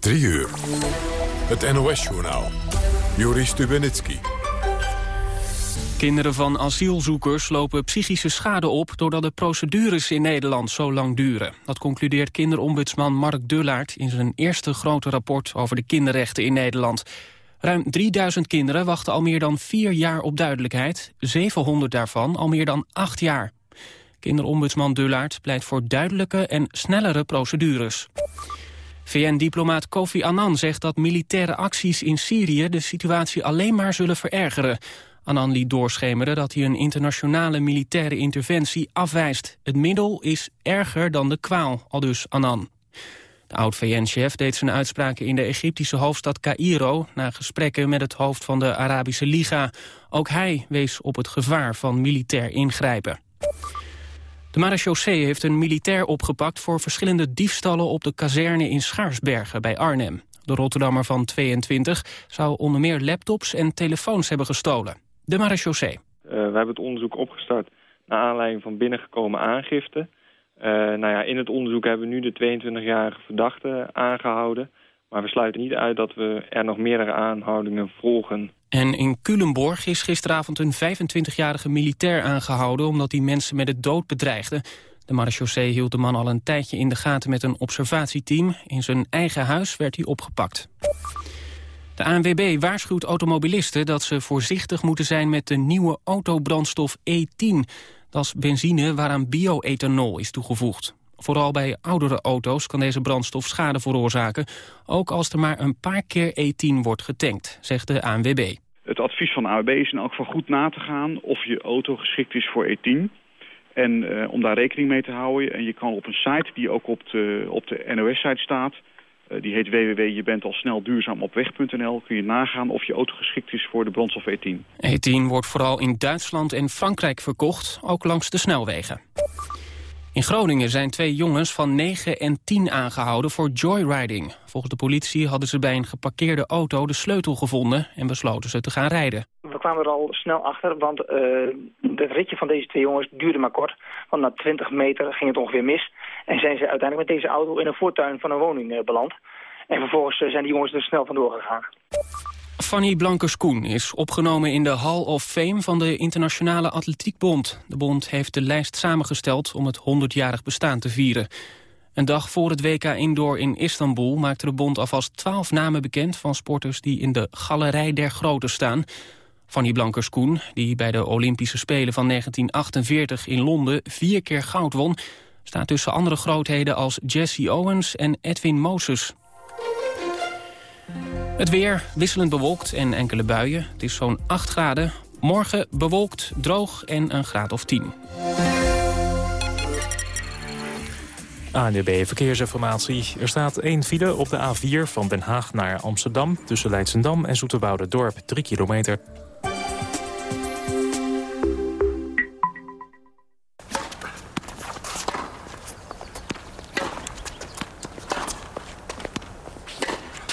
3 uur. Het NOS-journaal. Juri Stubenitski. Kinderen van asielzoekers lopen psychische schade op... doordat de procedures in Nederland zo lang duren. Dat concludeert kinderombudsman Mark Dullaert... in zijn eerste grote rapport over de kinderrechten in Nederland. Ruim 3000 kinderen wachten al meer dan vier jaar op duidelijkheid. 700 daarvan al meer dan acht jaar. Kinderombudsman Dullaert pleit voor duidelijke en snellere procedures. VN-diplomaat Kofi Annan zegt dat militaire acties in Syrië de situatie alleen maar zullen verergeren. Annan liet doorschemeren dat hij een internationale militaire interventie afwijst. Het middel is erger dan de kwaal, aldus Annan. De oud-VN-chef deed zijn uitspraken in de Egyptische hoofdstad Cairo... na gesprekken met het hoofd van de Arabische Liga. Ook hij wees op het gevaar van militair ingrijpen. De marechaussee heeft een militair opgepakt voor verschillende diefstallen op de kazerne in Schaarsbergen bij Arnhem. De Rotterdammer van 22 zou onder meer laptops en telefoons hebben gestolen. De marechaussee. Uh, we hebben het onderzoek opgestart naar aanleiding van binnengekomen aangifte. Uh, nou ja, in het onderzoek hebben we nu de 22-jarige verdachte aangehouden. Maar we sluiten niet uit dat we er nog meerdere aanhoudingen volgen. En in Culemborg is gisteravond een 25-jarige militair aangehouden... omdat hij mensen met het dood bedreigde. De marechaussee hield de man al een tijdje in de gaten met een observatieteam. In zijn eigen huis werd hij opgepakt. De ANWB waarschuwt automobilisten dat ze voorzichtig moeten zijn... met de nieuwe autobrandstof E10. Dat is benzine waaraan bioethanol is toegevoegd. Vooral bij oudere auto's kan deze brandstof schade veroorzaken... ook als er maar een paar keer E10 wordt getankt, zegt de ANWB. Het advies van de ANWB is in elk geval goed na te gaan... of je auto geschikt is voor E10... En uh, om daar rekening mee te houden. En je kan op een site die ook op de, op de NOS-site staat... Uh, die heet www.jebentalsnelduurzaamopweg.nl... kun je nagaan of je auto geschikt is voor de brandstof E10. E10 wordt vooral in Duitsland en Frankrijk verkocht, ook langs de snelwegen. In Groningen zijn twee jongens van 9 en 10 aangehouden voor joyriding. Volgens de politie hadden ze bij een geparkeerde auto de sleutel gevonden en besloten ze te gaan rijden. We kwamen er al snel achter, want uh, het ritje van deze twee jongens duurde maar kort. Want na 20 meter ging het ongeveer mis en zijn ze uiteindelijk met deze auto in een voortuin van een woning uh, beland. En vervolgens uh, zijn die jongens er snel vandoor gegaan. Fanny Blankers-Koen is opgenomen in de Hall of Fame van de Internationale Atletiekbond. De bond heeft de lijst samengesteld om het 100-jarig bestaan te vieren. Een dag voor het WK Indoor in Istanbul maakte de bond alvast twaalf namen bekend... van sporters die in de Galerij der Groten staan. Fanny Blankers-Koen, die bij de Olympische Spelen van 1948 in Londen vier keer goud won... staat tussen andere grootheden als Jesse Owens en Edwin Moses. Het weer wisselend bewolkt en enkele buien. Het is zo'n 8 graden. Morgen bewolkt, droog en een graad of 10. ANDB Verkeersinformatie. Er staat één file op de A4 van Den Haag naar Amsterdam... tussen Leidsendam en Dorp 3 kilometer.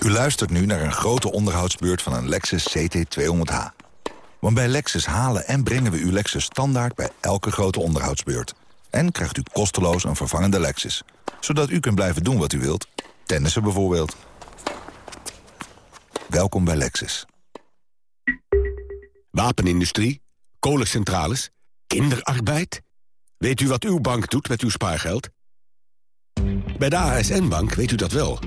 U luistert nu naar een grote onderhoudsbeurt van een Lexus CT200H. Want bij Lexus halen en brengen we uw Lexus standaard bij elke grote onderhoudsbeurt. En krijgt u kosteloos een vervangende Lexus. Zodat u kunt blijven doen wat u wilt. Tennissen bijvoorbeeld. Welkom bij Lexus. Wapenindustrie, kolencentrales, kinderarbeid. Weet u wat uw bank doet met uw spaargeld? Bij de ASN-bank weet u dat wel...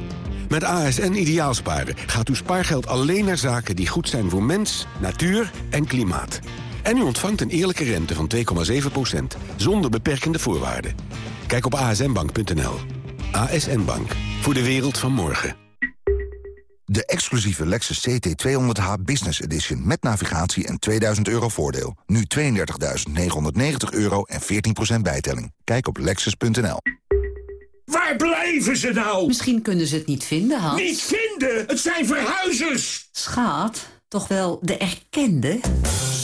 Met ASN Ideaalsparen gaat uw spaargeld alleen naar zaken die goed zijn voor mens, natuur en klimaat. En u ontvangt een eerlijke rente van 2,7%, zonder beperkende voorwaarden. Kijk op asnbank.nl. ASN Bank, voor de wereld van morgen. De exclusieve Lexus CT200H Business Edition met navigatie en 2000 euro voordeel. Nu 32.990 euro en 14% bijtelling. Kijk op lexus.nl. Waar blijven ze nou? Misschien kunnen ze het niet vinden, Hans. Niet vinden? Het zijn verhuizers! Schaat, toch wel de erkende?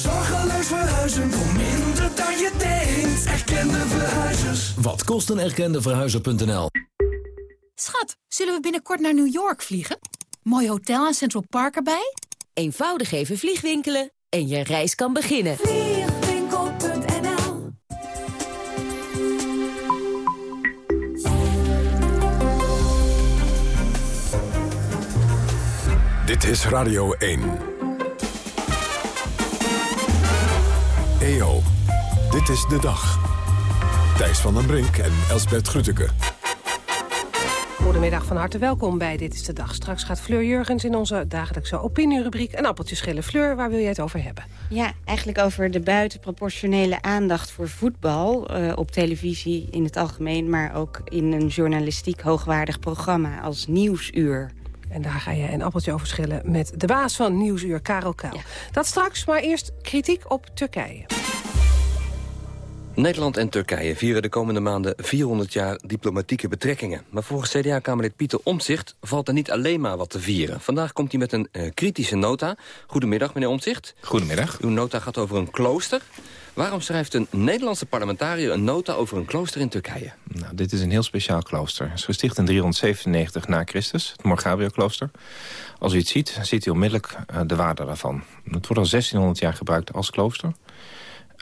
Zorgeloos verhuizen voor minder dan je denkt. Erkende verhuizers. Wat kost een erkende verhuizer.nl? Schat, zullen we binnenkort naar New York vliegen? Mooi hotel en Central Park erbij? Eenvoudig even vliegwinkelen en je reis kan beginnen. Dit is Radio 1. EO, dit is de dag. Thijs van den Brink en Elsbert Grütke. Goedemiddag, van harte welkom bij Dit is de Dag. Straks gaat Fleur Jurgens in onze dagelijkse opinierubriek... een appeltje schillen. Fleur, waar wil jij het over hebben? Ja, eigenlijk over de buitenproportionele aandacht voor voetbal... Uh, op televisie in het algemeen, maar ook in een journalistiek hoogwaardig programma als Nieuwsuur. En daar ga je een appeltje over schillen met de baas van Nieuwsuur, Karel Kuil. Dat straks, maar eerst kritiek op Turkije. Nederland en Turkije vieren de komende maanden 400 jaar diplomatieke betrekkingen. Maar volgens CDA-kamerlid Pieter Omtzigt valt er niet alleen maar wat te vieren. Vandaag komt hij met een uh, kritische nota. Goedemiddag, meneer Omtzigt. Goedemiddag. Uw nota gaat over een klooster. Waarom schrijft een Nederlandse parlementariër een nota over een klooster in Turkije? Nou, dit is een heel speciaal klooster. Het is gesticht in 397 na Christus, het Morgabio-klooster. Als u het ziet, ziet u onmiddellijk uh, de waarde daarvan. Het wordt al 1600 jaar gebruikt als klooster.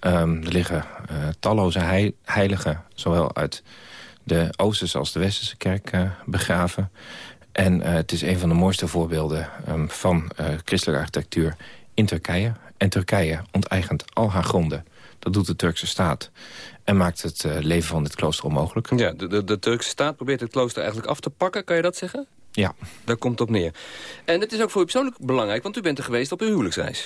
Um, er liggen uh, talloze heiligen, zowel uit de Oosterse als de Westerse kerk uh, begraven. En uh, het is een van de mooiste voorbeelden um, van christelijke architectuur in Turkije. En Turkije onteigent al haar gronden. Dat doet de Turkse staat. En maakt het leven van dit klooster onmogelijk. Ja, de, de, de Turkse staat probeert het klooster eigenlijk af te pakken. Kan je dat zeggen? Ja. Daar komt het op neer. En het is ook voor u persoonlijk belangrijk, want u bent er geweest op uw huwelijksreis.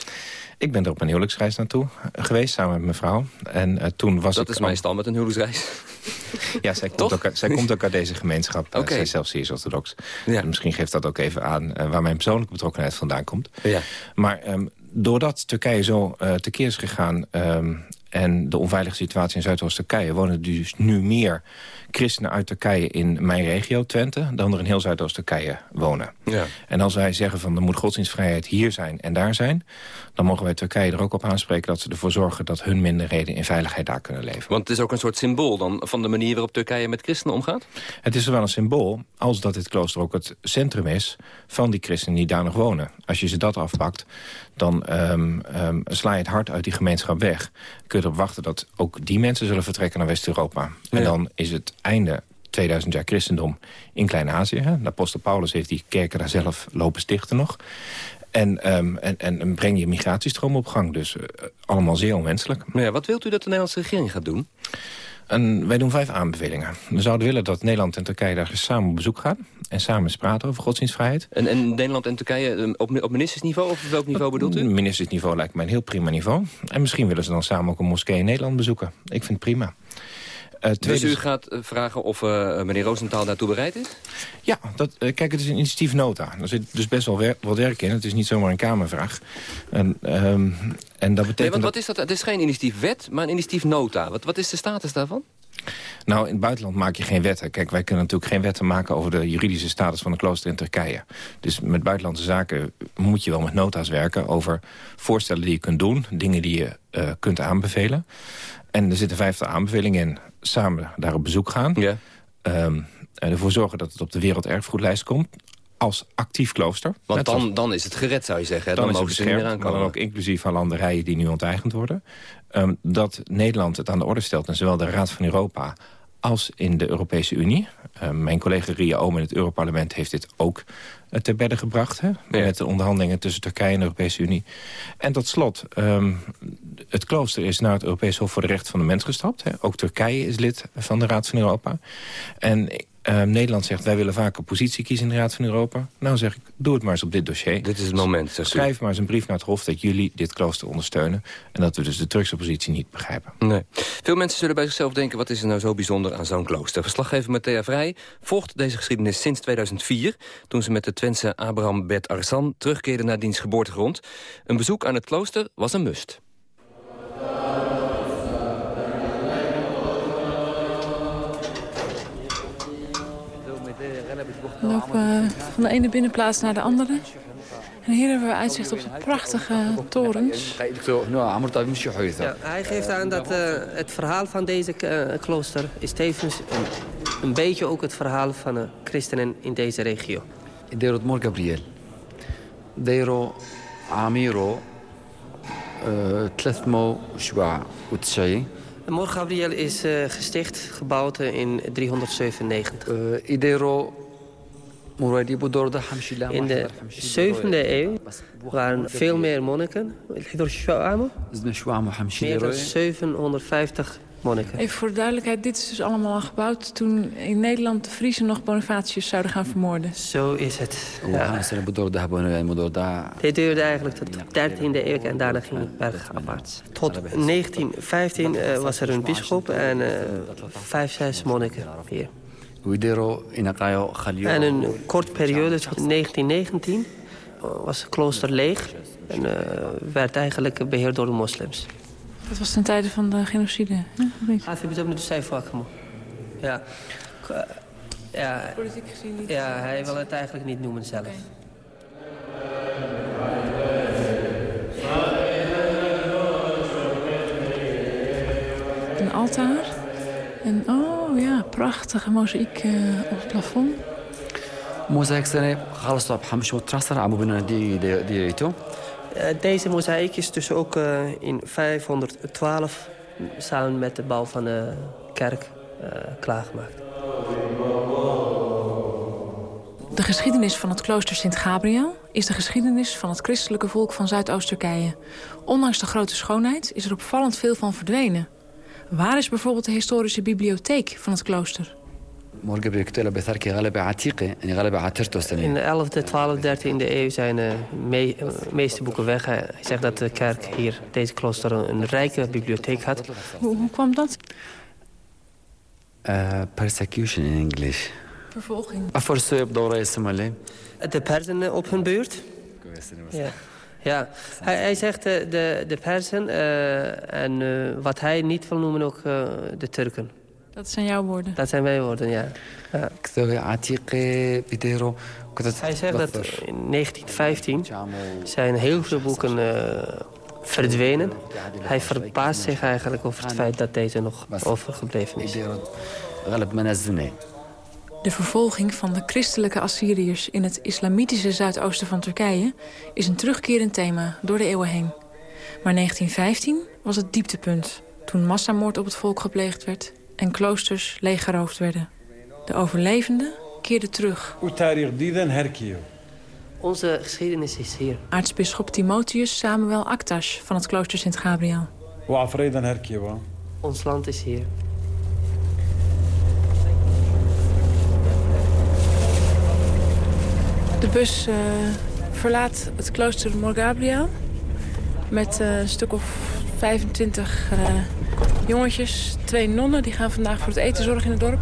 Ik ben er op een huwelijksreis naartoe geweest, samen met mijn vrouw. En uh, toen was dat is meestal met een huwelijksreis. ja, zij komt, ook, zij komt ook uit deze gemeenschap. Okay. Uh, zij is zelfs zeer orthodox. Ja. Misschien geeft dat ook even aan uh, waar mijn persoonlijke betrokkenheid vandaan komt. Ja. Maar um, doordat Turkije zo tekeer is gegaan... Um, en de onveilige situatie in Zuidoost-Turkije... wonen dus nu meer christenen uit Turkije in mijn regio, Twente... dan er in heel Zuidoost-Turkije wonen. Ja. En als wij zeggen van er moet godsdienstvrijheid hier zijn en daar zijn... dan mogen wij Turkije er ook op aanspreken dat ze ervoor zorgen... dat hun minderheden in veiligheid daar kunnen leven. Want het is ook een soort symbool dan van de manier waarop Turkije met christenen omgaat? Het is zowel een symbool als dat dit klooster ook het centrum is... van die christenen die daar nog wonen. Als je ze dat afpakt, dan um, um, sla je het hart uit die gemeenschap weg. Kun je erop wachten dat ook die mensen zullen vertrekken naar West-Europa. Ja. En dan is het einde 2000 jaar christendom in Klein-Azië. De apostel Paulus heeft die kerken daar zelf lopen stichten nog. En, um, en, en breng je migratiestroom op gang. Dus uh, allemaal zeer onwenselijk. Maar ja, wat wilt u dat de Nederlandse regering gaat doen? En wij doen vijf aanbevelingen. We zouden willen dat Nederland en Turkije daar samen op bezoek gaan. En samen eens praten over godsdienstvrijheid. En, en Nederland en Turkije op, op ministersniveau? Of welk niveau bedoelt u? Ministersniveau lijkt mij een heel prima niveau. En misschien willen ze dan samen ook een moskee in Nederland bezoeken. Ik vind het prima. Uh, dus u gaat vragen of uh, meneer Roosentaal daartoe bereid is? Ja, dat, uh, kijk, het is een initiatiefnota. Er zit dus best wel wer wat werk in. Het is niet zomaar een Kamervraag. En, um, en dat betekent nee, want wat is dat? Het is geen initiatiefwet, maar een initiatiefnota. Wat, wat is de status daarvan? Nou, in het buitenland maak je geen wetten. Kijk, wij kunnen natuurlijk geen wetten maken over de juridische status van de klooster in Turkije. Dus met buitenlandse zaken moet je wel met nota's werken over voorstellen die je kunt doen, dingen die je uh, kunt aanbevelen. En er zitten vijftig aanbevelingen in. Samen daar op bezoek gaan. Ja. Um, ervoor zorgen dat het op de werelderfgoedlijst komt als actief klooster. Want dan, als... dan is het gered, zou je zeggen. Dan, dan mogen ze meer aankomen. Dan ook inclusief van landerijen die nu onteigend worden. Um, dat Nederland het aan de orde stelt... en zowel de Raad van Europa als in de Europese Unie. Uh, mijn collega Ria Oom in het Europarlement heeft dit ook ter bedde gebracht. Hè, ja. Met de onderhandelingen tussen Turkije en de Europese Unie. En tot slot, um, het klooster is naar het Europees Hof voor de Rechten van de Mens gestapt. Hè. Ook Turkije is lid van de Raad van Europa. En uh, Nederland zegt, wij willen vaak een positie kiezen in de Raad van Europa. Nou zeg ik, doe het maar eens op dit dossier. Dit is het moment, zegt Schrijf u. maar eens een brief naar het Hof dat jullie dit klooster ondersteunen. En dat we dus de Turkse positie niet begrijpen. Nee. Veel mensen zullen bij zichzelf denken, wat is er nou zo bijzonder aan zo'n klooster? Verslaggever Matthea Vrij volgt deze geschiedenis sinds 2004... toen ze met de Twentse Abraham Bert Arsan terugkeerde naar diens geboortegrond. Een bezoek aan het klooster was een must. Lopen van de ene binnenplaats naar de andere. En hier hebben we uitzicht op de prachtige torens. Ja, hij geeft aan dat uh, het verhaal van deze uh, klooster is tevens een, een, beetje ook het verhaal van de christenen in deze regio. Dero Mor Gabriel. Dero Amiro Tlethmo Shwa Utsai. Mor Gabriel is uh, gesticht, gebouwd in 397. Idero In de 7e eeuw waren veel meer monniken. Meer dan 750 monniken. Even voor de duidelijkheid, dit is dus allemaal al gebouwd... toen in Nederland de Friesen nog Bonifatius zouden gaan vermoorden. Zo is het. Ja. Dit duurde eigenlijk tot de 13e eeuw en daarna ging het bergafwaarts. Tot 1915 uh, was er een bischop en uh, vijf, zes monniken hier. En een kort periode, tot 1919, was het klooster leeg... en uh, werd eigenlijk beheerd door de moslims. Dat was ten tijde van de genocide, hè? De cijfer Ja. ja. Politiek gezien niet. Ja, hij wil het eigenlijk niet noemen zelf. Een altaar. En oh ja, prachtige mozaïek uh, op het plafond. موزايك سنة خلصوا بحمش وترسر عمو بنا دي دي دي deze mozaïek is dus ook uh, in 512 samen met de bouw van de kerk uh, klaargemaakt. De geschiedenis van het klooster Sint-Gabriel is de geschiedenis van het christelijke volk van Zuidoost-Turkije. Ondanks de grote schoonheid is er opvallend veel van verdwenen. Waar is bijvoorbeeld de historische bibliotheek van het klooster? In de 11e, 12e, 13e eeuw zijn de me meeste boeken weg. Hij zegt dat de kerk hier, deze klooster, een rijke bibliotheek had. Hoe, hoe kwam dat? Uh, persecution in English. Vervolging. De Persen op hun beurt. Ja. Ja, hij, hij zegt de, de, de Persen uh, en uh, wat hij niet wil noemen ook uh, de Turken. Dat zijn jouw woorden? Dat zijn mijn woorden, ja. ja. Hij zegt dat in 1915 zijn heel veel boeken uh, verdwenen. Hij verbaast zich eigenlijk over het feit dat deze nog overgebleven is. De vervolging van de christelijke Assyriërs in het islamitische zuidoosten van Turkije... is een terugkerend thema door de eeuwen heen. Maar 1915 was het dieptepunt, toen massamoord op het volk gepleegd werd en kloosters leeggeroofd werden. De overlevenden keerden terug. Onze geschiedenis is hier. Aartsbisschop Timotheus Samuel Aktash van het klooster Sint-Gabriel. Ons land is hier. De bus uh, verlaat het klooster Mor Gabriel met uh, een stuk of 25 uh, jongetjes, twee nonnen. Die gaan vandaag voor het eten zorgen in het dorp.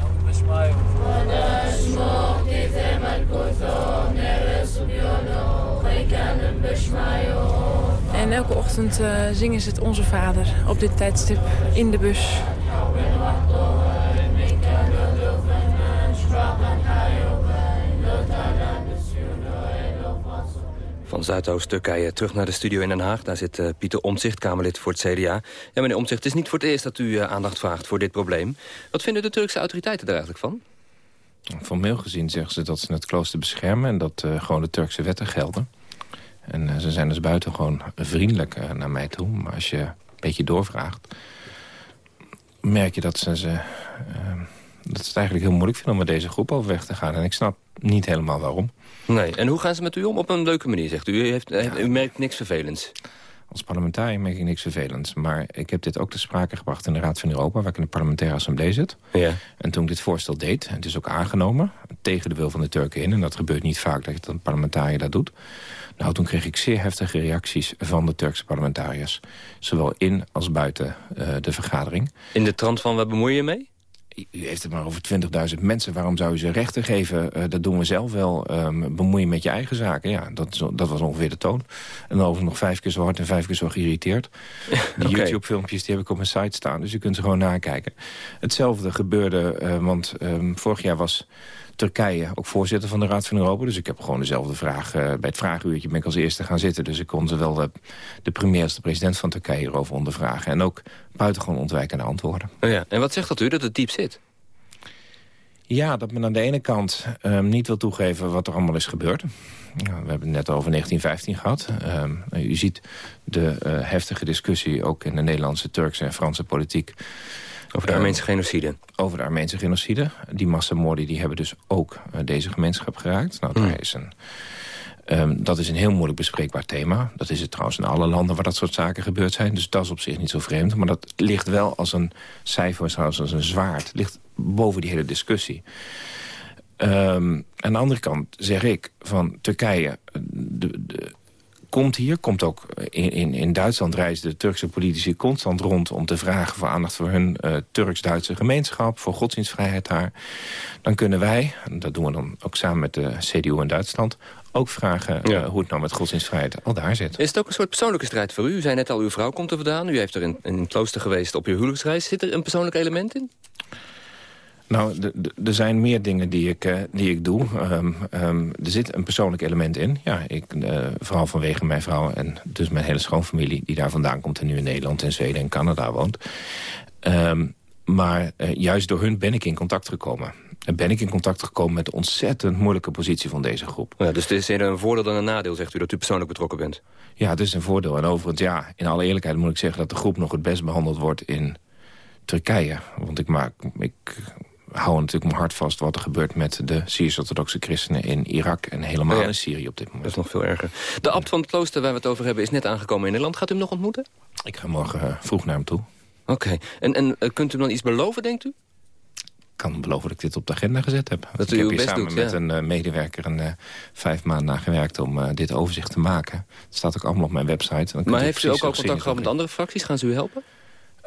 En elke ochtend zingen ze het Onze Vader op dit tijdstip in de bus. Van Zuidoost-Turkije terug naar de studio in Den Haag. Daar zit uh, Pieter Omtzigt, Kamerlid voor het CDA. Ja, meneer Omtzigt, het is niet voor het eerst dat u uh, aandacht vraagt voor dit probleem. Wat vinden de Turkse autoriteiten er eigenlijk van? Formeel gezien zeggen ze dat ze het klooster beschermen... en dat uh, gewoon de Turkse wetten gelden. En ze zijn dus buitengewoon vriendelijk naar mij toe. Maar als je een beetje doorvraagt... merk je dat ze, ze, dat ze het eigenlijk heel moeilijk vinden... om met deze groep overweg te gaan. En ik snap niet helemaal waarom. Nee, en hoe gaan ze met u om? Op een leuke manier, zegt u. U, heeft, ja. u merkt niks vervelends. Als parlementariër merk ik niks vervelends. Maar ik heb dit ook te sprake gebracht in de Raad van Europa... waar ik in de parlementaire assemblee zit. Ja. En toen ik dit voorstel deed, en het is ook aangenomen... tegen de wil van de Turken in, en dat gebeurt niet vaak dat een parlementariër dat doet... nou, toen kreeg ik zeer heftige reacties van de Turkse parlementariërs. Zowel in als buiten uh, de vergadering. In de trant van, wat bemoei je mee? U heeft het maar over 20.000 mensen. Waarom zou u ze rechten geven? Uh, dat doen we zelf wel. Um, bemoeien met je eigen zaken. Ja, dat, dat was ongeveer de toon. En dan over nog vijf keer zo hard en vijf keer zo geïrriteerd. Die okay. YouTube-filmpjes die heb ik op mijn site staan. Dus u kunt ze gewoon nakijken. Hetzelfde gebeurde, uh, want um, vorig jaar was... Turkije, ook voorzitter van de Raad van Europa. Dus ik heb gewoon dezelfde vraag. Uh, bij het vraaguurtje ben ik als eerste gaan zitten. Dus ik kon ze wel de, de premier als de president van Turkije erover ondervragen. En ook buitengewoon ontwijkende antwoorden. Oh ja. En wat zegt dat u, dat het diep zit? Ja, dat men aan de ene kant um, niet wil toegeven wat er allemaal is gebeurd. Nou, we hebben het net over 1915 gehad. Um, u ziet de uh, heftige discussie ook in de Nederlandse, Turkse en Franse politiek Over de Armeense genocide. Over de Armeense genocide. Die massamoorden die hebben dus ook uh, deze gemeenschap geraakt. Nou, daar is een... Um, dat is een heel moeilijk bespreekbaar thema. Dat is het trouwens in alle landen waar dat soort zaken gebeurd zijn. Dus dat is op zich niet zo vreemd. Maar dat ligt wel als een cijfer, trouwens als een zwaard. ligt boven die hele discussie. Um, aan de andere kant zeg ik van Turkije... De, de, komt hier, komt ook in, in, in Duitsland reizen de Turkse politici constant rond... om te vragen voor aandacht voor hun uh, Turks-Duitse gemeenschap... voor godsdienstvrijheid daar. Dan kunnen wij, en dat doen we dan ook samen met de CDU in Duitsland ook vragen ja. uh, hoe het nou met godsdienstvrijheid al daar zit. Is het ook een soort persoonlijke strijd voor u? U zei net al, uw vrouw komt er vandaan. U heeft er in, in het klooster geweest op uw huwelijksreis. Zit er een persoonlijk element in? Nou, er zijn meer dingen die ik, uh, die ik doe. Um, um, er zit een persoonlijk element in. Ja, ik, uh, vooral vanwege mijn vrouw en dus mijn hele schoonfamilie... die daar vandaan komt en nu in Nederland en Zweden en Canada woont. Um, maar uh, juist door hun ben ik in contact gekomen. En ben ik in contact gekomen met de ontzettend moeilijke positie van deze groep. Ja, dus het is eerder een voordeel dan een nadeel, zegt u, dat u persoonlijk betrokken bent? Ja, het is een voordeel. En overigens, ja, in alle eerlijkheid moet ik zeggen... dat de groep nog het best behandeld wordt in Turkije. Want ik, maak, ik hou natuurlijk mijn hart vast wat er gebeurt... met de Syrisch-orthodoxe christenen in Irak en helemaal ja. in Syrië op dit moment. Dat is nog veel erger. De abt van het klooster waar we het over hebben is net aangekomen in Nederland. Gaat u hem nog ontmoeten? Ik ga morgen uh, vroeg naar hem toe. Oké. Okay. En, en uh, kunt u dan iets beloven, denkt u? Ik kan beloven dat ik dit op de agenda gezet heb. Dat ik u heb hier best samen doet, met ja. een uh, medewerker een uh, vijf maanden aan gewerkt om uh, dit overzicht te maken. Het staat ook allemaal op mijn website. Dan kunt Maar heeft u ook al contact gehad met andere fracties? Gaan ze u helpen?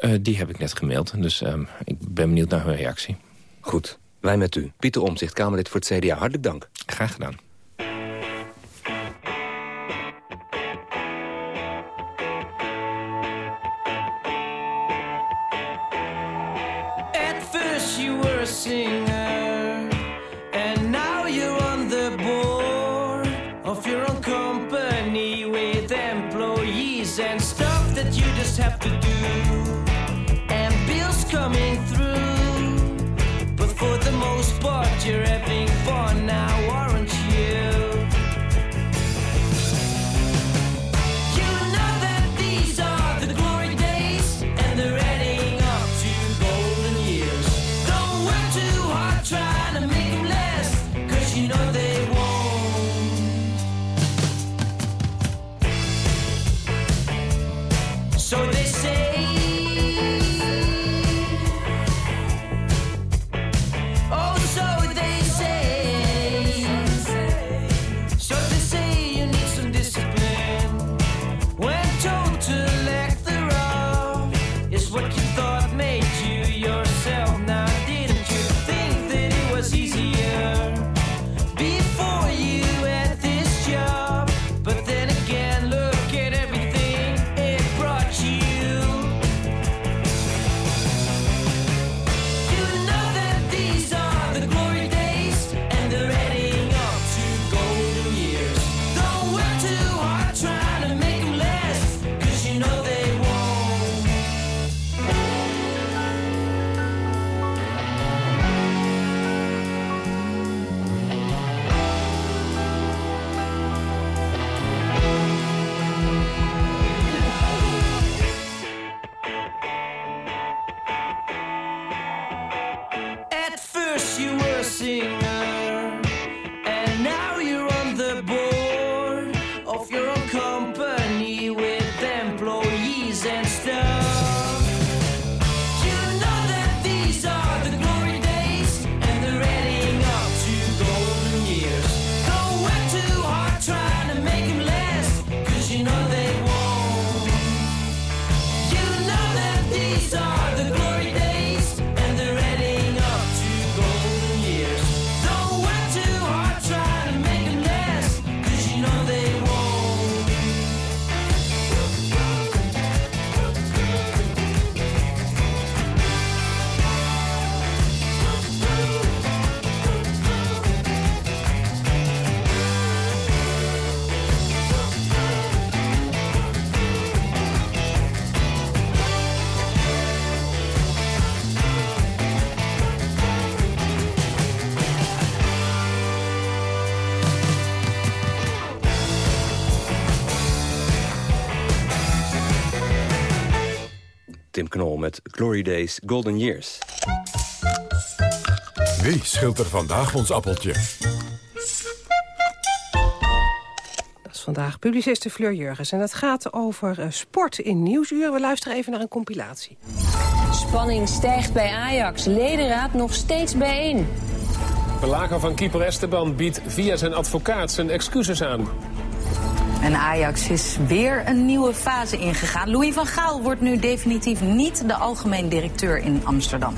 Uh, die heb ik net gemaild, dus um, ik ben benieuwd naar hun reactie. Goed, wij met u. Pieter Omtzigt, Kamerlid voor het CDA. Hartelijk dank. Graag gedaan. At first you were a singer, and now you're on the board of your own company with employees and stuff that you just have to do, and bills coming through. For the most part, you're having fun now, aren't the boy. Glory Days Golden Years. Wie schilt er vandaag ons appeltje? Dat is vandaag publiciste Fleur Jurgens. En het gaat over uh, sport in Nieuwsuur. We luisteren even naar een compilatie. Spanning stijgt bij Ajax. Ledenraad nog steeds bijeen. Belager van keeper Esteban biedt via zijn advocaat zijn excuses aan. En Ajax is weer een nieuwe fase ingegaan. Louis van Gaal wordt nu definitief niet de algemeen directeur in Amsterdam.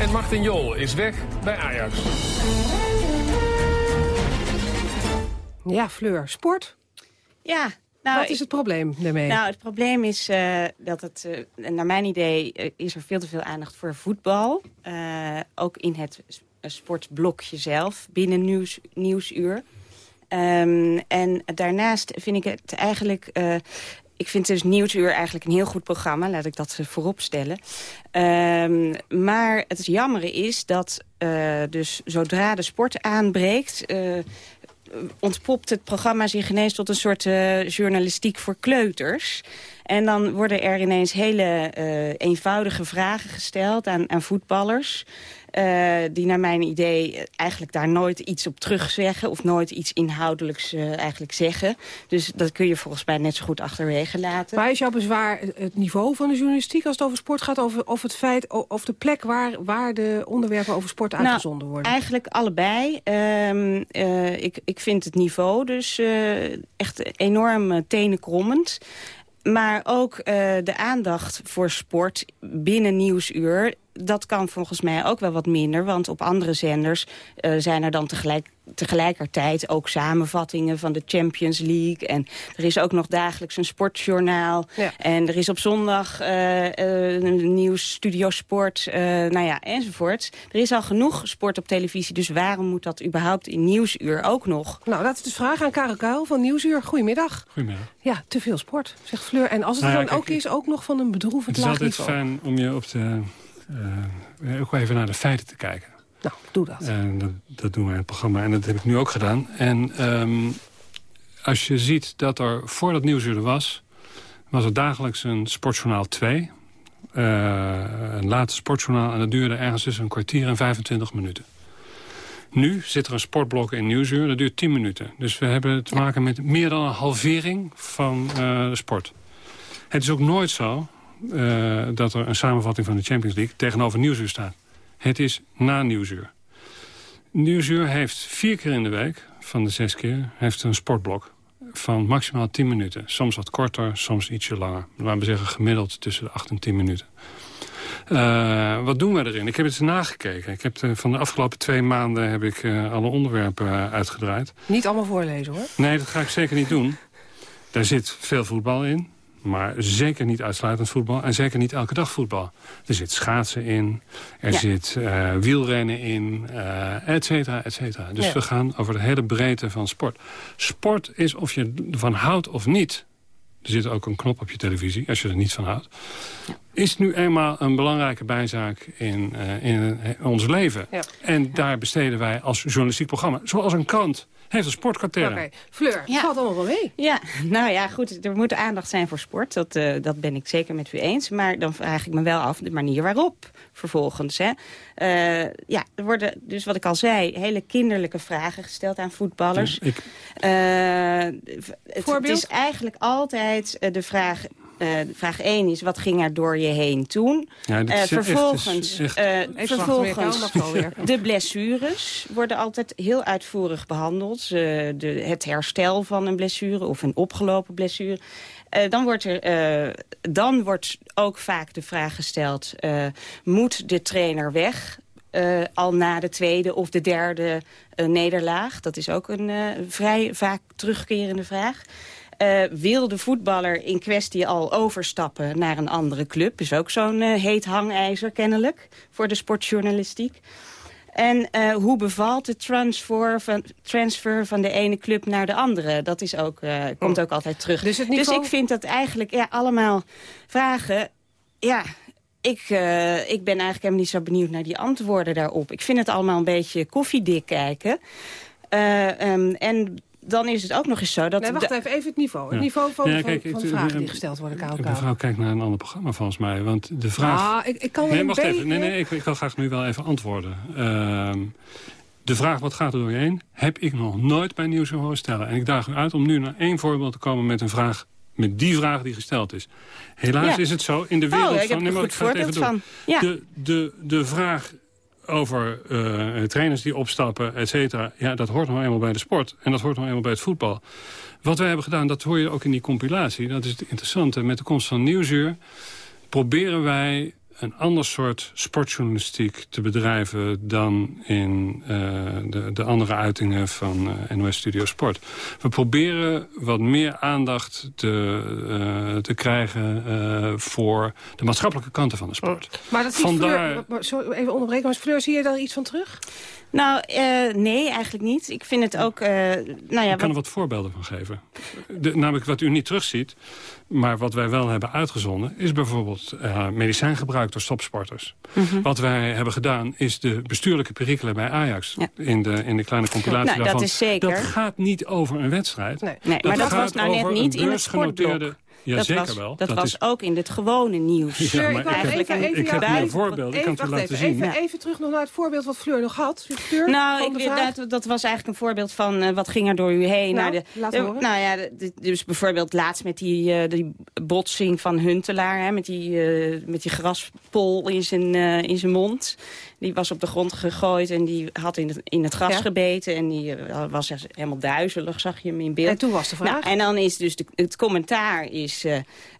En Martin Jol is weg bij Ajax. Ja, Fleur, sport? Ja, nou, Wat is het probleem daarmee? Nou, het probleem is uh, dat het, uh, naar mijn idee, uh, is er veel te veel aandacht voor voetbal. ook in het sportblokje zelf, binnen nieuws, Nieuwsuur. Um, en daarnaast vind ik het eigenlijk... Uh, ik vind dus Nieuwsuur eigenlijk een heel goed programma. Laat ik dat voorop stellen. Um, maar het jammer is dat uh, dus zodra de sport aanbreekt... Uh, ontpopt het programma zich ineens tot een soort journalistiek voor kleuters. En dan worden er ineens hele eenvoudige vragen gesteld aan, aan voetballers... Uh, die naar mijn idee eigenlijk daar nooit iets op terugzeggen... of nooit iets inhoudelijks uh, eigenlijk zeggen. Dus dat kun je volgens mij net zo goed achterwege laten. Maar is jouw bezwaar het niveau van de journalistiek als het over sport gaat... of, of het feit, of de plek waar, waar de onderwerpen over sport uitgezonden nou, worden? eigenlijk allebei. Um, uh, ik, ik vind het niveau dus echt enorm tenenkrommend. Maar ook uh, de aandacht voor sport binnen Nieuwsuur... dat kan volgens mij ook wel wat minder. Want op andere zenders uh, zijn er dan tegelijk, tegelijkertijd ook samenvattingen van de Champions League. En er is ook nog dagelijks een sportjournaal. Ja. En er is op zondag uh, een nieuws Studio Sport, nou ja, enzovoort. Er is al genoeg sport op televisie, dus waarom moet dat überhaupt in Nieuwsuur ook nog? Nou, dat is dus vraag aan Karel Kuil van Nieuwsuur. Goedemiddag. Goedemiddag. Ja, te veel sport, zegt Fleur. En als het nou, dan kijk, ook is, ook nog van een bedroevend laag Het is altijd fijn om je op de, uh, ook even naar de feiten te kijken. Nou, doe dat. En dat, dat doen wij in het programma en dat heb ik nu ook gedaan. En um, als je ziet dat er, voordat Nieuwsuur er was... was er dagelijks een Sportjournaal 2... Uh, een late sportjournaal en dat duurde ergens tussen een kwartier en 25 minuten. Nu zit er een sportblok in Nieuwsuur, dat duurt 10 minuten. Dus we hebben te maken met meer dan een halvering van uh, de sport. Het is ook nooit zo uh, dat er een samenvatting van de Champions League tegenover Nieuwsuur staat. Het is na Nieuwsuur. Nieuwsuur heeft vier keer in de week, van de zes keer, heeft een sportblok van maximaal 10 minuten. Soms wat korter, soms ietsje langer. Laten we zeggen gemiddeld tussen de 8 en 10 minuten. Uh, wat doen we erin? Ik heb het nagekeken. Ik heb de, van de afgelopen twee maanden heb ik uh, alle onderwerpen uh, uitgedraaid. Niet allemaal voorlezen hoor. Nee, dat ga ik zeker niet doen. Daar zit veel voetbal in. Maar zeker niet uitsluitend voetbal. En zeker niet elke dag voetbal. Er zit schaatsen in. Er ja. zit uh, wielrennen in. Uh, et cetera, et cetera. Dus ja. we gaan over de hele breedte van sport. Sport is of je ervan houdt of niet. Er zit ook een knop op je televisie, als je er niet van houdt. Is nu eenmaal een belangrijke bijzaak in, uh, in ons leven. Ja. En daar besteden wij als journalistiek programma, zoals een krant heeft een sportkatern. Oké, okay. Fleur, ja. valt allemaal wel mee. Ja, nou ja, goed, er moet aandacht zijn voor sport. Dat, uh, dat ben ik zeker met u eens. Maar dan vraag ik me wel af de manier waarop vervolgens. Hè. Uh, ja, er worden, dus wat ik al zei, hele kinderlijke vragen gesteld aan voetballers. Ja, ik... uh, het, het, is eigenlijk altijd de vraag... Uh, vraag 1 is, wat ging er door je heen toen? Ja, uh, vervolgens echt, echt, uh, vervolgens de blessures worden altijd heel uitvoerig behandeld. de, het herstel van een blessure of een opgelopen blessure. dan, wordt er, dan wordt ook vaak de vraag gesteld... moet de trainer weg? Uh, al na de tweede of de derde uh, nederlaag. Dat is ook een uh, vrij vaak terugkerende vraag. Uh, wil de voetballer in kwestie al overstappen naar een andere club? Is ook zo'n uh, heet hangijzer kennelijk voor de sportjournalistiek. En uh, hoe bevalt de transfer van, transfer van de ene club naar de andere? Dat is ook, komt ook altijd terug. Dus, niveau... dus ik vind dat eigenlijk ja, allemaal vragen... Ja, ik, uh, ik ben eigenlijk helemaal niet zo benieuwd naar die antwoorden daarop. Ik vind het allemaal een beetje koffiedik kijken. Uh, um, en dan is het ook nog eens zo dat... Nee, wacht even, even het niveau. Het Ja. niveau van, Ja, van, kijk, van ik- de vragen eh, die gesteld worden, KLK. Mevrouw kijkt naar een ander programma volgens mij. Want de vraag... Ah, ik, ik kan wel nee, wacht beetje... even. Nee, nee, ik, ik wil graag nu wel even antwoorden. Ehm, de vraag wat gaat er door je heen... heb ik nog nooit bij Nieuws horen stellen. En ik daag u uit om nu naar één voorbeeld te komen met een vraag... met die vraag die gesteld is. Helaas Ja. is het zo in de Oh, wereld ik heb van... nee, maar een ik goed ga het even voorbeeld doen. van. Ja. De, de, de vraag over eh, trainers die opstappen, et cetera... ja, dat hoort nou eenmaal bij de sport. En dat hoort nou eenmaal bij het voetbal. Wat wij hebben gedaan, dat hoor je ook in die compilatie. Dat is het interessante. Met de komst van Nieuwsuur proberen wij een ander soort sportjournalistiek te bedrijven... dan in eh, de, de andere uitingen van eh, NOS Studio Sport. We proberen wat meer aandacht te, eh, te krijgen eh, voor de maatschappelijke kanten van de sport. Maar dat Vandaar- Fleur... maar- Sorry, even onderbreken, maar Fleur, zie je daar iets van terug? Nou, eh, nee, eigenlijk niet. Ik vind het ook... eh, nou ja, Ik kan wat- er wat voorbeelden van geven. De, namelijk wat u niet terugziet, maar wat wij wel hebben uitgezonden... is bijvoorbeeld eh, medicijngebruik door stopsporters. Mhm. Wat wij hebben gedaan is de bestuurlijke perikelen bij Ajax... in, de, in de kleine compilatie Nou, dat daarvan. is zeker. Dat gaat niet over een wedstrijd. Nee, maar dat gaat was nou net niet in het sportblok. Ja, dat zeker was, wel. Dat, was is, ook in het gewone nieuws. Ja, maar ik, heb- even, even, ik heb jou- hier een voorbeeld, ik kan het laten even, zien. Even, even terug nog naar het voorbeeld wat Fleur nog had. Fleur, Nou, ik, dat, dat was eigenlijk een voorbeeld van eh, wat ging er door u heen. Nou, de, laat de- horen. nou ja, de- dus bijvoorbeeld laatst met die, eh, die botsing van Huntelaar... Hè, met, die, eh, met die graspol in zijn, eh, in zijn mond. Die was op de grond gegooid en die had in het, in het gras Ja. gebeten. En die eh, was echt helemaal duizelig, zag je hem in beeld. En toen was de vraag? Nou, en dan is dus de, het commentaar is... eh,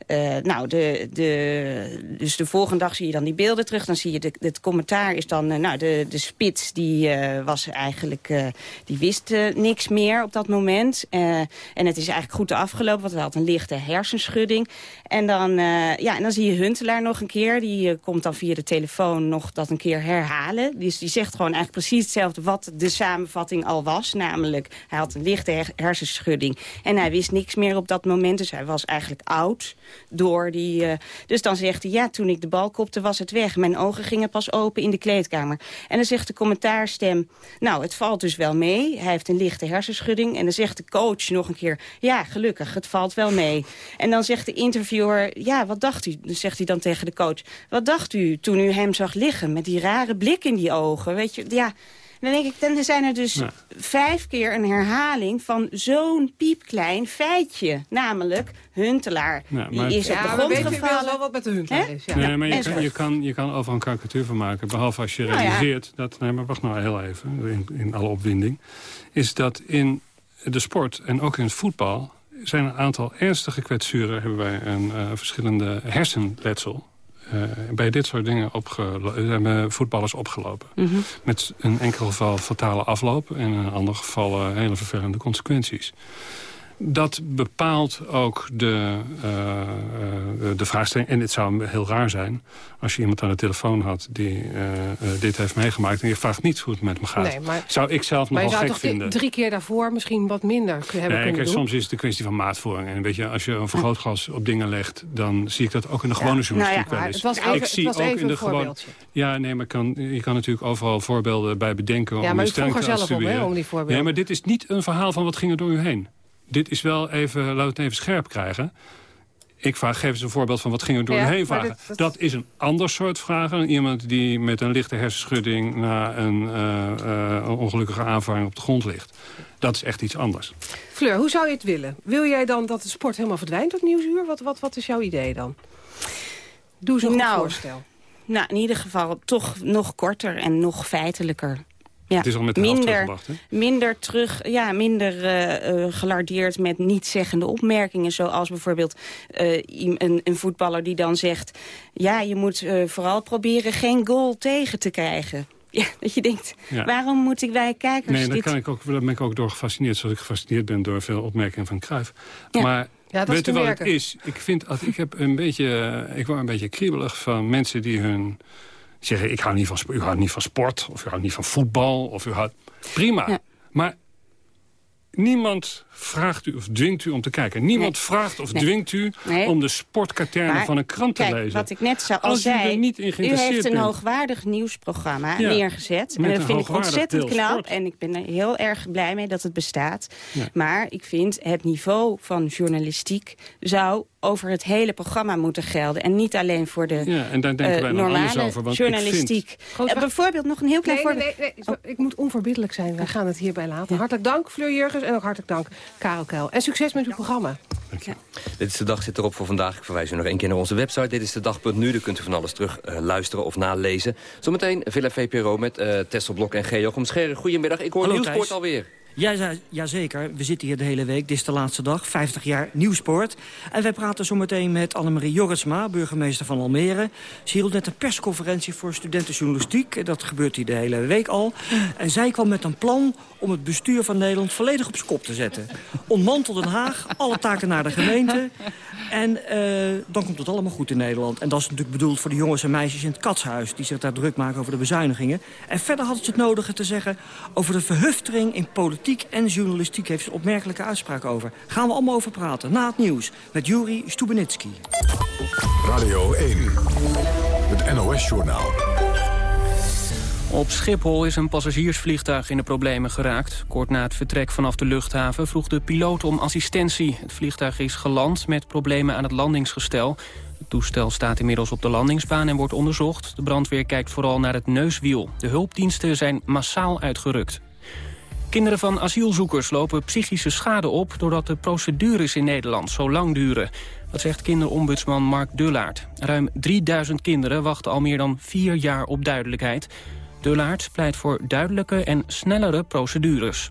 eh, nou, de, de, dus de volgende dag zie je dan die beelden terug. Dan zie je de, het commentaar is dan... nou, de, de spits die was eigenlijk... die wist niks meer op dat moment. En het is eigenlijk goed afgelopen, want hij had een lichte hersenschudding. En dan, ja, en dan zie je Huntelaar nog een keer. Die komt dan via de telefoon nog dat een keer herhalen. Dus die zegt gewoon eigenlijk precies hetzelfde wat de samenvatting al was. Namelijk, hij had een lichte her- hersenschudding. En hij wist niks meer op dat moment. Dus hij was eigenlijk oud door die... eh, dus dan zegt hij, ja, toen ik de bal kopte was het weg. Mijn ogen gingen pas open in de kleedkamer. En dan zegt de commentaarstem, nou, het valt dus wel mee. Hij heeft een lichte hersenschudding. En dan zegt de coach nog een keer, ja, gelukkig, het valt wel mee. En dan zegt de interviewer, ja, wat dacht u? Dan zegt hij dan tegen de coach, wat dacht u toen u hem zag liggen... met die rare blik in die ogen? Weet je, ja... Dan denk ik, dan zijn er dus Ja. vijf keer een herhaling van zo'n piepklein feitje. Namelijk, Huntelaar, Ja, die maar- is op Ja, de grond inmiddels gevallen. wel wat met de Huntelaar is. Ja. Nee, maar je kan, je, kan, je kan een karikatuur van maken. Behalve als je Nou realiseert dat... Nee, maar wacht nou heel even, in, in alle opwinding. Is dat in de sport en ook in het voetbal... zijn een aantal ernstige kwetsuren... hebben wij een eh, verschillende hersenletsel... eh, bij dit soort dingen opgelo- hebben voetballers opgelopen. Mhm. Met een enkel geval fatale afloop... en in een ander geval eh, hele vervelende consequenties. Dat bepaalt ook de, eh, eh, de vraagstelling. En het zou heel raar zijn als je iemand aan de telefoon had... die eh, dit heeft meegemaakt en je vraagt niet hoe het met hem gaat. Nee, maar- zou ik zelf Maar je nogal zou gek toch vinden. drie keer daarvoor misschien wat minder kun- hebben Nee, kunnen kijk, doen? soms is het een kwestie van maatvoering. En weet je, als je een vergrootglas op dingen legt... dan zie ik dat ook in de gewone journalistiek Nou ja, wel eens. het was even- ik het zie was ook even in de een gewone... voorbeeldje. Ja, nee, maar kan, je kan natuurlijk overal voorbeelden bij bedenken... Ja, om maar je u vroeg stelling er te zelf op, hè, attribueren. om die voorbeelden. Nee, maar dit is niet een verhaal van wat ging er door u heen. Dit is wel even, laten we het even scherp krijgen. Ik vraag, geef eens een voorbeeld van wat ging er door Ja, u heen maar vragen. dit- Dat is een ander soort vraag dan iemand die met een lichte hersenschudding... na een eh, eh, ongelukkige aanvaring op de grond ligt. Dat is echt iets anders. Fleur, hoe zou je het willen? Wil jij dan dat de sport helemaal verdwijnt tot Nieuwsuur? Wat, wat, wat is jouw idee dan? Doe goed Nou, voorstel. Nou, in ieder geval toch nog korter en nog feitelijker. Ja, Het is al met de helft minder, teruggebracht, hè? minder terug, ja, minder eh, eh, gelardeerd met niet-zeggende opmerkingen. Zoals bijvoorbeeld eh, een, een voetballer die dan zegt... ja, je moet vooral proberen geen goal tegen te krijgen. Ja, dat je denkt, Ja. waarom moeten wij kijkers Nee, daar, dit... kan ik ook, daar ben ik ook door gefascineerd. Zoals ik gefascineerd ben door veel opmerkingen van Cruijff. Ja. Maar Ja, dat is weet u wat het is? Ik, vind, dat- ik, heb een beetje, ik word een beetje kriebelig van mensen die hun... zeggen, ik hou niet van, u houdt niet van sport, of u houdt niet van voetbal, of u houdt... Prima. Ja. Maar Niemand vraagt u of dwingt u om te kijken. Niemand vraagt of dwingt u om de sportkaterne van een krant te kijk, lezen. wat ik net al Als zei, u er niet in u heeft een bent. hoogwaardig nieuwsprogramma Ja, neergezet. met En dat vind ik ontzettend knap. sport. En ik ben er heel erg blij mee dat het bestaat. Ja. Maar ik vind het niveau van journalistiek zou over het hele programma moeten gelden. En niet alleen voor de Ja, en daar denken eh, wij dan anders normale over, want ik journalistiek. Groot- Eh, bijvoorbeeld nog een heel klein Nee, nee, voorbeeld. nee, nee, ik moet onverbiddelijk zijn. Wij gaan het hierbij laten. Hartelijk dank, Fleur Jurgens. En ook hartelijk dank, Karel Kuil. En succes met uw programma. Dit is de dag zit erop voor vandaag. Ik verwijs u nog één keer naar onze website. Dit is de dag.nu. Daar kunt u van alles terug eh, luisteren of nalezen. Zometeen Villa VPRO met eh Tessel Blok en G. Jochem Scherren. Goedemiddag. Ik hoor Hallo, Nieuwsport Thijs. alweer. Ja, ja, jazeker. We zitten hier de hele week. Dit is de laatste dag. 50 jaar Nieuwsport. En wij praten zometeen met Annemarie Jorritsma, burgemeester van Almere. Ze hield net een persconferentie voor studentenjournalistiek. Dat gebeurt hier de hele week al. En zij kwam met een plan om het bestuur van Nederland volledig op zijn kop te zetten. Ontmantel Den Haag, alle taken naar de gemeente. En eh, dan komt het allemaal goed in Nederland. En dat is natuurlijk bedoeld voor de jongens en meisjes in het katshuis... die zich daar druk maken over de bezuinigingen. En verder had ze het nodige te zeggen over de verhuftering in politiek en journalistiek. Heeft ze een opmerkelijke uitspraak over. Gaan we allemaal over praten. Na het nieuws met Juri Stubenitski. Radio 1, het NOS-journaal. Op Schiphol is een passagiersvliegtuig in de problemen geraakt. Kort na het vertrek vanaf de luchthaven vroeg de piloot om assistentie. Het vliegtuig is geland met problemen aan het landingsgestel. Het toestel staat inmiddels op de landingsbaan en wordt onderzocht. De brandweer kijkt vooral naar het neuswiel. De hulpdiensten zijn massaal uitgerukt. Kinderen van asielzoekers lopen psychische schade op... doordat de procedures in Nederland zo lang duren. Dat zegt kinderombudsman Mark Dullaert. Ruim 3000 kinderen wachten al meer dan vier jaar op duidelijkheid. Dullaert pleit voor duidelijke en snellere procedures.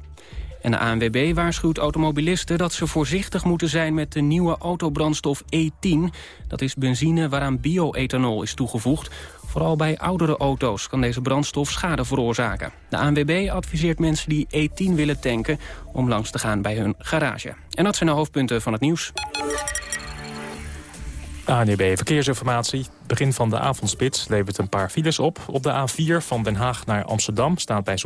En de ANWB waarschuwt automobilisten dat ze voorzichtig moeten zijn met de nieuwe autobrandstof E10. Dat is benzine waaraan bioethanol is toegevoegd. Vooral bij oudere auto's kan deze brandstof schade veroorzaken. De ANWB adviseert mensen die E10 willen tanken om langs te gaan bij hun garage. En dat zijn de hoofdpunten van het nieuws. ANEB Verkeersinformatie. Begin van de avondspits levert een paar files op. Op de A4 van Den Haag naar Amsterdam staat bij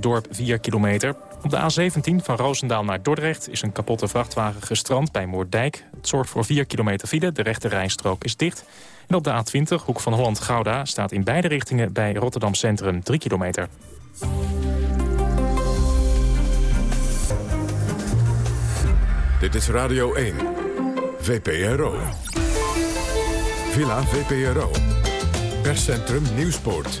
Dorp 4 kilometer. Op de A17 van Roosendaal naar Dordrecht is een kapotte vrachtwagen gestrand bij Moordijk. Het zorgt voor 4 kilometer file, de rechte rijstrook is dicht. En op de A20, hoek van Holland-Gouda, staat in beide richtingen bij Rotterdam Centrum 3 kilometer. Dit is Radio 1, VPRO. Villa VPRO. Perscentrum Nieuwspoort.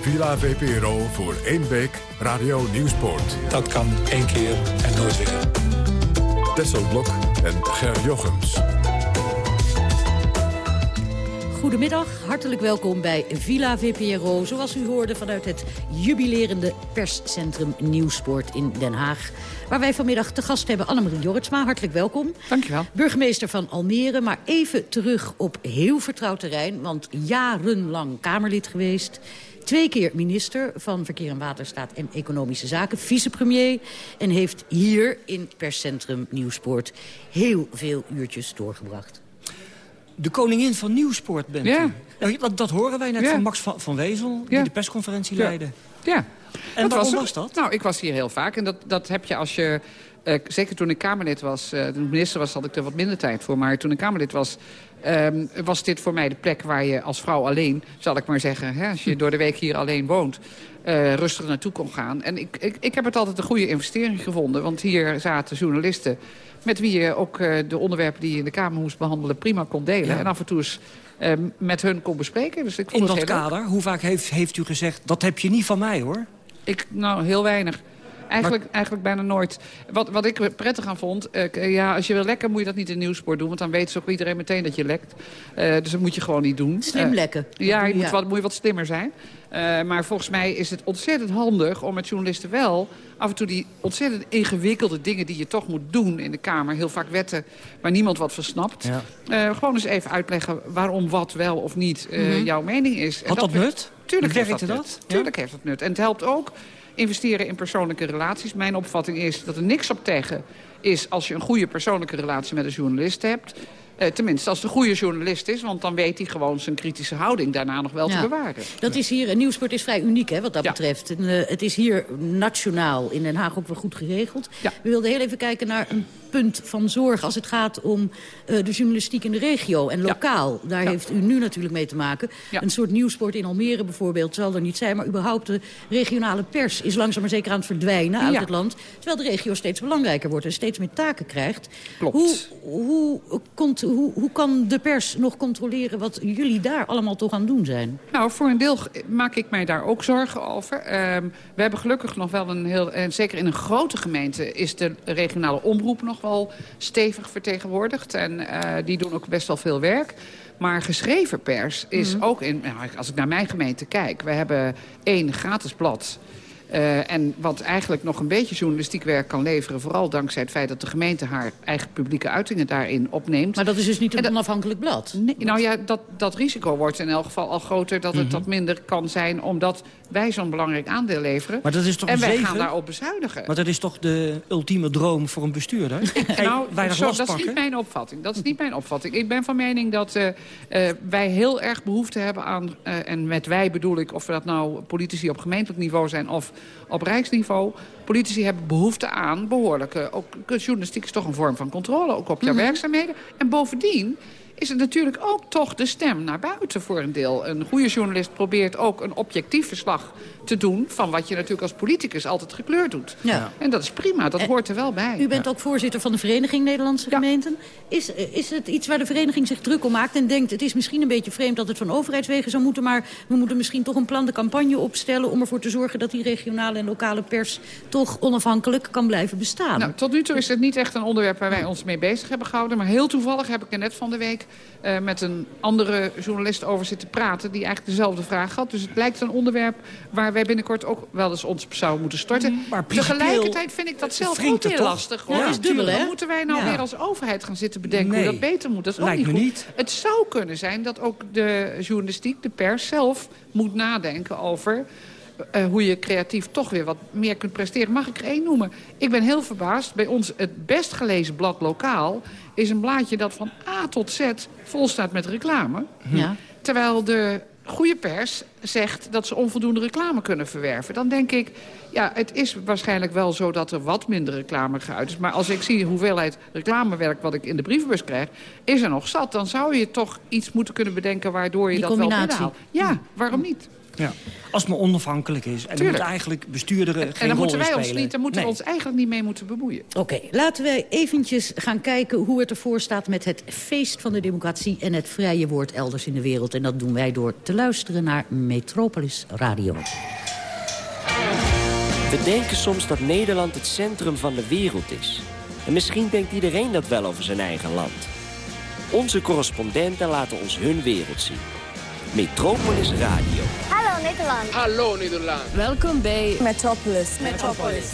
Villa VPRO voor één week Radio Nieuwspoort. Dat kan één keer en nooit weer. Tesselblok en Ger Jochems. Goedemiddag, hartelijk welkom bij Villa VPRO. Zoals u hoorde vanuit het jubilerende perscentrum Nieuwsport in Den Haag. Waar wij vanmiddag te gast hebben Annemarie Jorritsma. Hartelijk welkom. Dankjewel. Burgemeester van Almere. Maar even terug op heel vertrouwd terrein. Want jarenlang Kamerlid geweest. Twee keer minister van Verkeer en Waterstaat en Economische Zaken. Vicepremier. En heeft hier in perscentrum Nieuwsport heel veel uurtjes doorgebracht. De koningin van Nieuwsport bent Ja. u. Nou, dat, dat horen wij net Ja. van Max van, van Wezel, die Ja. de persconferentie Ja. leidde. Ja. En waarom was, was dat? Nou, ik was hier heel vaak. En dat, dat heb je als je... eh, zeker toen ik Kamerlid was, eh, toen ik minister was, had ik er wat minder tijd voor. Maar toen ik Kamerlid was, ehm, was dit voor mij de plek waar je als vrouw alleen... zal ik maar zeggen, hè, als je door de week hier alleen woont... eh, rustig naartoe kon gaan. En ik, ik, ik heb het altijd een goede investering gevonden. Want hier zaten journalisten met wie je ook de onderwerpen die je in de Kamer moest behandelen... prima kon delen. Ja. En af en toe eens eh, met hun kon bespreken. Dus ik vond In dat leuk. kader, hoe vaak heeft, heeft u gezegd... dat heb je niet van mij, hoor? Ik, nou, heel weinig. Eigenlijk, eigenlijk bijna nooit. Wat, wat ik prettig aan vond... eh, ja, als je wil lekken moet je dat niet in nieuwsport doen. Want dan weet ook iedereen meteen dat je lekt. Eh, dus dat moet je gewoon niet doen. Slim Eh, lekken. ja, je moet. Wat, moet je wat slimmer zijn. Eh, maar volgens mij is het ontzettend handig om met journalisten wel... af en toe die ontzettend ingewikkelde dingen die je toch moet doen in de Kamer... heel vaak wetten waar niemand wat van snapt... Ja. eh, gewoon eens even uitleggen waarom wat wel of niet eh, Mhm. jouw mening is. En Had dat nut? Tuurlijk heeft dat, dat? nut. Ja? Tuurlijk heeft dat nut. En het helpt ook investeren in persoonlijke relaties. Mijn opvatting is dat er niks op tegen is als je een goede persoonlijke relatie met een journalist hebt. Eh, tenminste, als een goede journalist is. Want dan weet hij gewoon zijn kritische houding daarna nog wel Ja. te bewaren. Dat is hier, Nieuwsport is vrij uniek hè, wat dat betreft. En, eh, het is hier nationaal in Den Haag ook wel goed geregeld. We wilden heel even kijken naar een punt van zorg als het gaat om eh, de journalistiek in de regio en lokaal. Daar heeft u nu natuurlijk mee te maken. Een soort nieuwsport in Almere bijvoorbeeld zal er niet zijn. Maar überhaupt de regionale pers is langzaam maar zeker aan het verdwijnen uit het land. Terwijl de regio steeds belangrijker wordt en steeds meer taken krijgt. Klopt. Hoe, hoe, komt, hoe, hoe kan de pers nog controleren wat jullie daar allemaal toch aan doen zijn? Nou, voor een deel maak ik mij daar ook zorgen over. Ehm, we hebben gelukkig nog wel een heel... En zeker in een grote gemeente is de regionale omroep nog wel stevig vertegenwoordigd. En eh, die doen ook best wel veel werk. Maar geschreven pers is Mhm. ook in... Nou, als ik naar mijn gemeente kijk, we hebben één gratis blad... Eh, en wat eigenlijk nog een beetje journalistiek werk kan leveren... vooral dankzij het feit dat de gemeente haar eigen publieke uitingen daarin opneemt. Maar dat is dus niet een onafhankelijk blad? Nee, nou ja, dat, dat risico wordt in elk geval al groter... dat het Mhm. dat minder kan zijn, omdat wij zo'n belangrijk aandeel leveren. Maar dat is toch en wij gaan daarop bezuinigen. Maar dat is toch de ultieme droom voor een bestuurder? Nou, zo, dat is niet mijn opvatting. Dat is niet mijn opvatting. Ik ben van mening dat eh, eh, wij heel erg behoefte hebben aan... en met wij bedoel ik of we dat nou politici op gemeentelijk niveau zijn... of op rijksniveau. Politici hebben behoefte aan behoorlijke... Ook, journalistiek is toch een vorm van controle, ook op jouw Mhm. werkzaamheden. En bovendien is het natuurlijk ook toch de stem naar buiten voor een deel. Een goede journalist probeert ook een objectief verslag te doen... van wat je natuurlijk als politicus altijd gekleurd doet. Ja. En dat is prima, dat hoort er wel bij. U bent ook voorzitter van de Vereniging Nederlandse Gemeenten. Is, eh, is het iets waar de vereniging zich druk om maakt en denkt... het is misschien een beetje vreemd dat het van overheidswegen zou moeten... maar we moeten misschien toch een plan de campagne opstellen... om ervoor te zorgen dat die regionale en lokale pers... toch onafhankelijk kan blijven bestaan? Nou, tot nu toe is het niet echt een onderwerp waar wij ons mee bezig hebben gehouden. Maar heel toevallig heb ik er net van de week eh, met een andere journalist over zitten praten... die eigenlijk dezelfde vraag had. Dus het lijkt een onderwerp waar wij binnenkort ook wel eens ons zouden moeten storten. Maar Tegelijkertijd vind ik dat zelf ook heel toch? lastig. Ja, het is dubbel, Dan hè? moeten wij nou Ja. weer als overheid gaan zitten bedenken Nee. hoe dat beter moet. Dat is ook Lijkt niet me goed. niet. Het zou kunnen zijn dat ook de journalistiek, de pers zelf... moet nadenken over eh, hoe je creatief toch weer wat meer kunt presteren. Mag ik er één noemen? Ik ben heel verbaasd. Bij ons het best gelezen blad lokaal... is een blaadje dat van A tot Z vol staat met reclame. Ja. Terwijl de goede pers zegt dat ze onvoldoende reclame kunnen verwerven. Dan denk ik, ja, het is waarschijnlijk wel zo dat er wat minder reclame geuit is. Maar als ik zie de hoeveelheid reclamewerk wat ik in de brievenbus krijg... is er nog zat. Dan zou je toch iets moeten kunnen bedenken waardoor je Die dat wel binnenhaalt. Ja, waarom niet? Ja. Als het maar onafhankelijk is. En dan Tuurlijk. moet eigenlijk bestuurderen geen en dan moeten wij ons spelen. niet, daar moeten Nee. we ons eigenlijk niet mee moeten bemoeien. Oké, laten we eventjes gaan kijken hoe het ervoor staat... met het feest van de democratie en het vrije woord elders in de wereld. En dat doen wij door te luisteren naar Metropolis Radio. We denken soms dat Nederland het centrum van de wereld is. En misschien denkt iedereen dat wel over zijn eigen land. Onze correspondenten laten ons hun wereld zien. Metropolis Radio. Hallo Nederland. Hallo Nederland. Welkom bij Metropolis. Metropolis.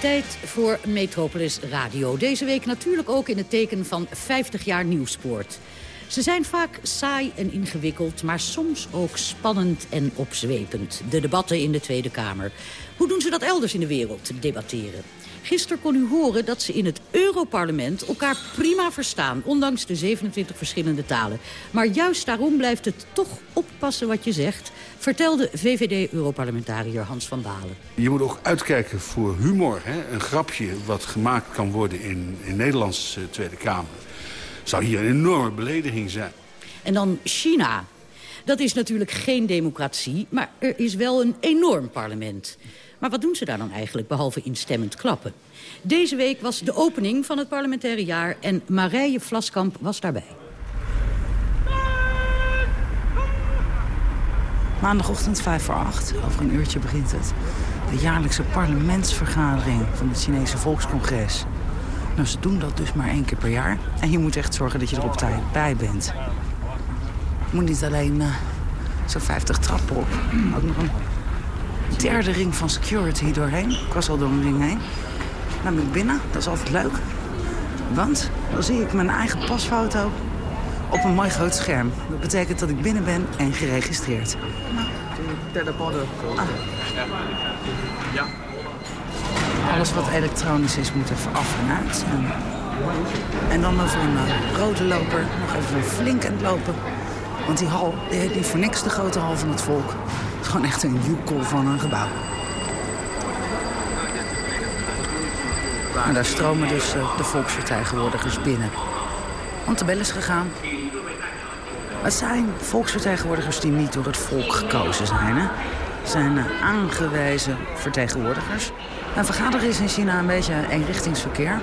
Tijd voor Metropolis Radio. Deze week natuurlijk ook in het teken van 50 jaar nieuwspoort. Ze zijn vaak saai en ingewikkeld, maar soms ook spannend en opzwepend. De debatten in de Tweede Kamer. Hoe doen ze dat elders in de wereld, debatteren? Gisteren kon u horen dat ze in het Europarlement elkaar prima verstaan... ondanks de 27 verschillende talen. Maar juist daarom blijft het toch oppassen wat je zegt... vertelde VVD-Europarlementariër Hans van Balen. Je moet ook uitkijken voor humor. Hè? Een grapje wat gemaakt kan worden in, in Nederlands eh, Tweede Kamer... zou hier een enorme belediging zijn. En dan China. Dat is natuurlijk geen democratie, maar er is wel een enorm parlement. Maar wat doen ze daar dan eigenlijk, behalve instemmend klappen? Deze week was de opening van het parlementaire jaar... en Marije Vlaskamp was daarbij. Maandagochtend 5 voor 8, over een uurtje begint het. De jaarlijkse parlementsvergadering van het Chinese Volkscongres. Nou, ze doen dat dus maar één keer per jaar. En je moet echt zorgen dat je er op tijd bij bent. Je moet niet alleen uh, zo'n 50 trappen op. Ook nog een derde ring van security doorheen. Ik was al door een ring heen. Dan ben ik binnen, dat is altijd leuk. Want dan zie ik mijn eigen pasfoto op een mooi groot scherm. Dat betekent dat ik binnen ben en geregistreerd. Ah. Ja. Alles wat elektronisch is moet even af en uit. En, dan over een uh, rode loper nog even flink aan het lopen. Want die hal die heet niet voor niks de grote hal van het volk. Is gewoon echt een joekel van een gebouw. En daar stromen dus uh, de volksvertegenwoordigers binnen. Want de bel is gegaan. Het zijn volksvertegenwoordigers die niet door het volk gekozen zijn. Hè? Zijn uh, aangewezen vertegenwoordigers. En vergaderen is in China een beetje eenrichtingsverkeer.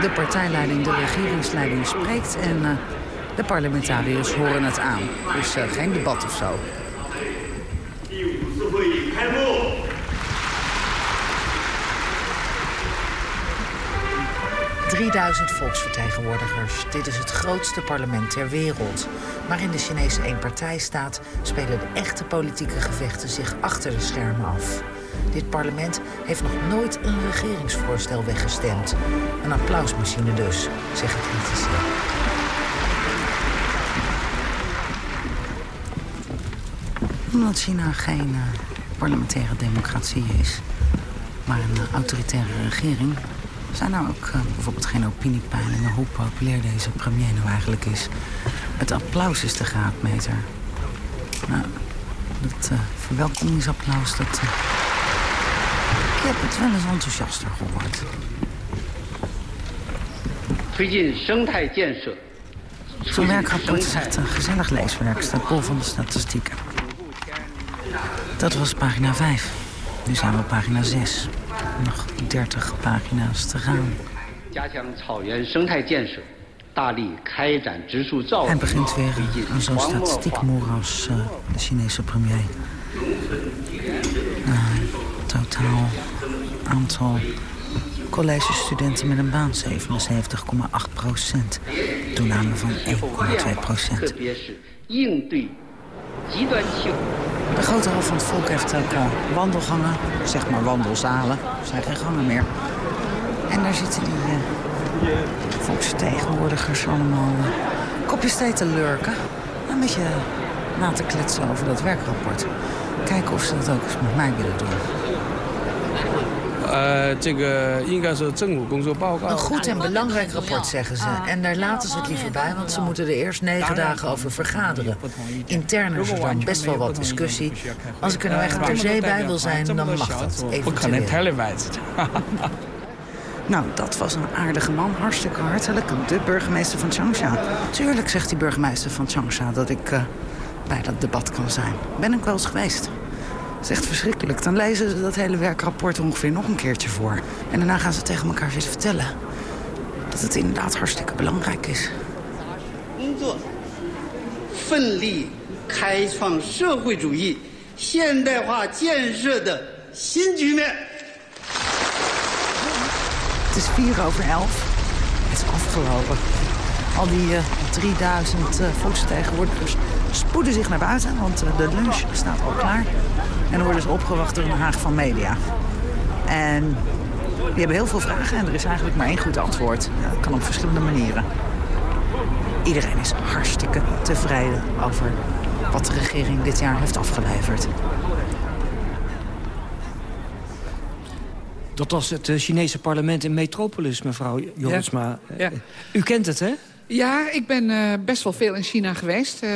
De partijleiding, de regeringsleiding spreekt en uh, de parlementariërs horen het aan. Dus geen debat of zo. 3000 volksvertegenwoordigers. Dit is het grootste parlement ter wereld. Maar in de Chinese eenpartijstaat spelen de echte politieke gevechten zich achter de schermen af. Dit parlement heeft nog nooit een regeringsvoorstel weggestemd. Een applausmachine dus, zeggen critici. Omdat China geen uh, parlementaire democratie is, maar een autoritaire regering zijn nou ook uh, bijvoorbeeld geen opiniepeilingen hoe populair deze premier nou eigenlijk is. Het applaus is de graadmeter. Nou, dat uh, verwelkomingsapplaus, dat... Uh, ik heb het wel eens enthousiaster gehoord. Zo'n werkrapport is echt een gezellig leeswerk. Staat bol van de statistieken. Dat was pagina 5. Nu zijn we op pagina 6 nog 30 pagina's te gaan. Hij begint weer aan zo'n statistiekmoeras, uh, de Chinese premier. Uh, totaal aantal collegestudenten met een baan 77,8 procent. Toename van 1,2 procent. De grote hal van het volk heeft ook uh, wandelgangen, zeg maar wandelzalen. Er zijn geen gangen meer. En daar zitten die uh, volksvertegenwoordigers allemaal uh, kopjes thee te lurken. Een beetje na te kletsen over dat werkrapport. Kijken of ze dat ook eens met mij willen doen. Een goed en belangrijk rapport, zeggen ze. En daar laten ze het liever bij, want ze moeten er eerst negen dagen over vergaderen. Intern is er dan best wel wat discussie. Als ik er nou echt per se bij wil zijn, dan mag dat eventueel. Nou, dat was een aardige man. Hartstikke hartelijk. De burgemeester van Changsha. Tuurlijk zegt die burgemeester van Changsha dat ik uh, bij dat debat kan zijn. Ben ik wel eens geweest is echt verschrikkelijk. Dan lezen ze dat hele werkrapport ongeveer nog een keertje voor. En daarna gaan ze tegen elkaar zitten vertellen... dat het inderdaad hartstikke belangrijk is. Het is vier over elf. Het is afgelopen. Al die eh, uh, 3000 uh, eh, volksvertegenwoordigers spoeden zich naar buiten, want uh, de lunch staat al klaar. En dan worden ze opgewacht door een Haag van Media. En die hebben heel veel vragen en er is eigenlijk maar één goed antwoord. Ja, dat kan op verschillende manieren. Iedereen is hartstikke tevreden over wat de regering dit jaar heeft afgeleverd. Dat was het Chinese parlement in Metropolis, mevrouw Jorisma. Ja. Ja. U kent het, hè? Ja, ik ben uh, best wel veel in China geweest. Uh,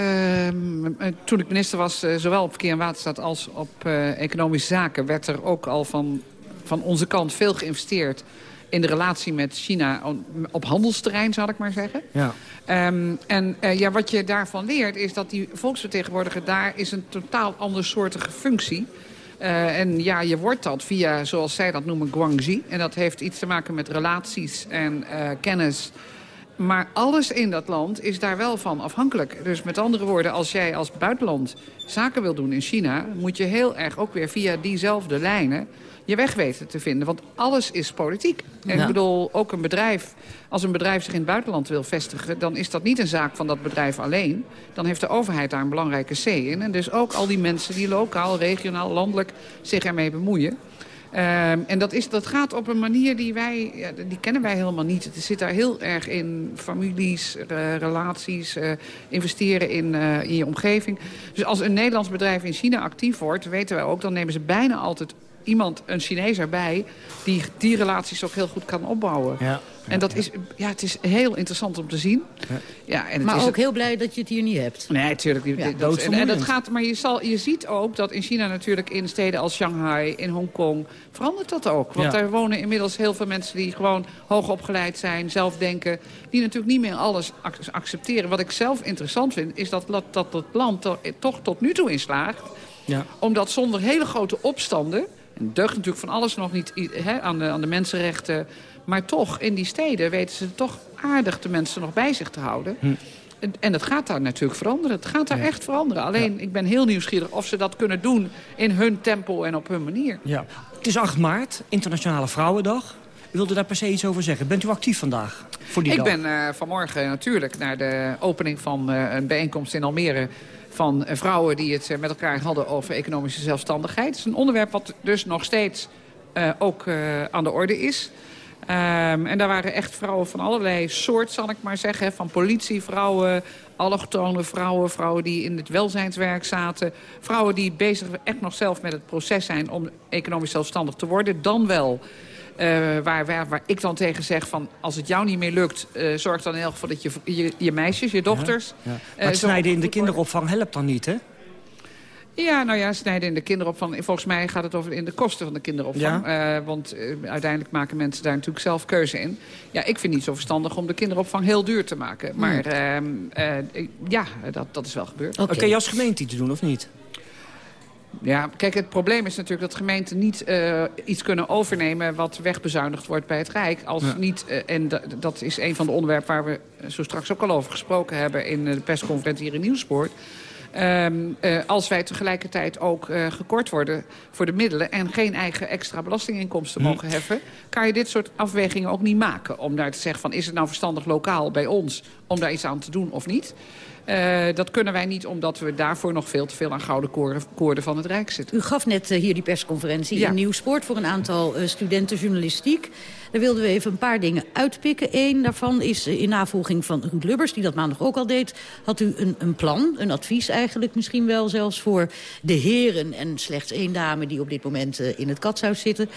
toen ik minister was, uh, zowel op verkeer en waterstaat als op economische zaken... werd er ook al van, van onze kant veel geïnvesteerd in de relatie met China op handelsterrein, zal ik maar zeggen. Ja. Um, en ja, wat je daarvan leert is dat die volksvertegenwoordiger daar is een totaal andersoortige functie uh, en ja, je wordt dat via, zoals zij dat noemen, guangxi. En dat heeft iets te maken met relaties en uh, kennis Maar alles in dat land is daar wel van afhankelijk. Dus met andere woorden, als jij als buitenland zaken wil doen in China... moet je heel erg ook weer via diezelfde lijnen je weg weten te vinden. Want alles is politiek. En Ja. ik bedoel, ook een bedrijf... als een bedrijf zich in het buitenland wil vestigen... dan is dat niet een zaak van dat bedrijf alleen. Dan heeft de overheid daar een belangrijke C in. En dus ook al die mensen die lokaal, regionaal, landelijk zich ermee bemoeien. Ehm, en dat, is, dat gaat op een manier die wij, ja, die kennen wij helemaal niet. Het zit daar heel erg in families, eh, relaties, eh, investeren in, eh, in je omgeving. Dus als een Nederlands bedrijf in China actief wordt, weten wij ook, dan nemen ze bijna altijd iemand, een Chinees erbij, die die relaties ook heel goed kan opbouwen. Ja. En dat is, ja, het is heel interessant om te zien. Ja, en het Maar is ook het- heel blij dat je het hier niet hebt. Nee, natuurlijk. niet. Ja, Dat- en, en dat gaat, maar je, zal, je ziet ook dat in China natuurlijk in steden als Shanghai, in Hongkong, verandert dat ook. Want Ja. daar wonen inmiddels heel veel mensen die gewoon hoog opgeleid zijn, zelf denken. Die natuurlijk niet meer alles ac- accepteren. Wat ik zelf interessant vind, is dat dat, dat het land er toch tot nu toe in slaagt. Ja. Omdat zonder hele grote opstanden, en deugt natuurlijk van alles nog niet aan, de, aan de mensenrechten... maar toch, in die steden weten ze toch aardig de mensen nog bij zich te houden. Hm. En, en dat gaat daar natuurlijk veranderen. Het gaat daar echt veranderen. Alleen, ik ben heel nieuwsgierig of ze dat kunnen doen in hun tempo en op hun manier. Ja. Het is 8 maart, Internationale Vrouwendag. U wilde daar per se iets over zeggen. Bent u actief vandaag voor die ik dag? ben eh, vanmorgen natuurlijk naar de opening van eh, een bijeenkomst in Almere... van eh, vrouwen die het eh, met elkaar hadden over economische zelfstandigheid. Het is een onderwerp wat dus nog steeds eh, ook aan de orde is. Ehm, en daar waren echt vrouwen van allerlei soort, zal ik maar zeggen. Van politievrouwen, allochtone vrouwen, vrouwen die in het welzijnswerk zaten. Vrouwen die bezig echt nog zelf met het proces zijn om economisch zelfstandig te worden. Dan wel waar, waar, waar ik dan tegen zeg van als het jou niet meer lukt... eh, zorg dan in elk geval dat je, je, je meisjes, je dochters... Ja. eh, Maar het zo snijden in de kinderopvang helpt dan niet, hè? ja, nou ja, snijden in de kinderopvang. Volgens mij gaat het over in de kosten van de kinderopvang. Eh, want eh, uiteindelijk maken mensen daar natuurlijk zelf keuze in. Ja, ik vind het niet zo verstandig om de kinderopvang heel duur te maken. Maar ehm, eh, ja, dat, dat is wel gebeurd. Oké, je als gemeente iets doen of niet? Ja, kijk, het probleem is natuurlijk dat gemeenten niet eh, iets kunnen overnemen... wat wegbezuinigd wordt bij het Rijk. Als Ja. niet, eh, en da- dat is een van de onderwerpen waar we zo straks ook al over gesproken hebben... in eh, de persconferentie hier in Nieuwspoort. Ehm, eh, als wij tegelijkertijd ook eh, gekort worden voor de middelen... en geen eigen extra belastinginkomsten Hm. mogen heffen... kan je dit soort afwegingen ook niet maken. Om daar te zeggen van, is het nou verstandig lokaal bij ons... om daar iets aan te doen of niet? Eh, dat kunnen wij niet, omdat we daarvoor nog veel te veel aan gouden koorden, koorden van het Rijk zitten. U gaf net eh, hier die persconferentie Ja. in Nieuwsport... voor een aantal eh, studenten journalistiek. Daar wilden we even een paar dingen uitpikken. Eén daarvan is eh, in navolging van Ruud Lubbers, die dat maandag ook al deed... had u een, een plan, een advies eigenlijk misschien wel zelfs... voor de heren en slechts één dame die op dit moment eh, in het katshuis zitten.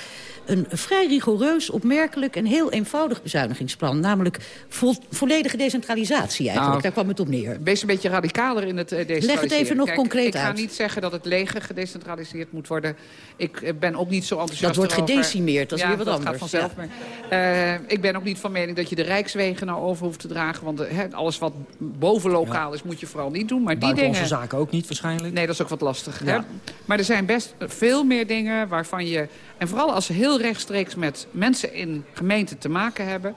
Een vrij rigoureus, opmerkelijk en heel eenvoudig bezuinigingsplan. Namelijk vo volledige decentralisatie eigenlijk. Nou, Daar kwam het op neer. Wees een beetje radicaler in het eh, decentraliseren. Leg het even nog Kijk, concreet Ik ga uit. niet zeggen dat het leger gedecentraliseerd moet worden. Ik ben ook niet zo enthousiast Dat wordt gedecimeerd, dat is ja, weer wat dat anders. gaat vanzelf. Ja. Maar, eh, ik ben ook niet van mening dat je de rijkswegen nou over hoeft te dragen. Want eh, alles wat boven lokaal is, moet je vooral niet doen. Maar die dingen... zaken ook niet waarschijnlijk. Nee, dat is ook wat lastig. Ja. Hè? Maar er zijn best veel meer dingen waarvan je... En vooral als ze heel rechtstreeks met mensen in gemeenten te maken hebben...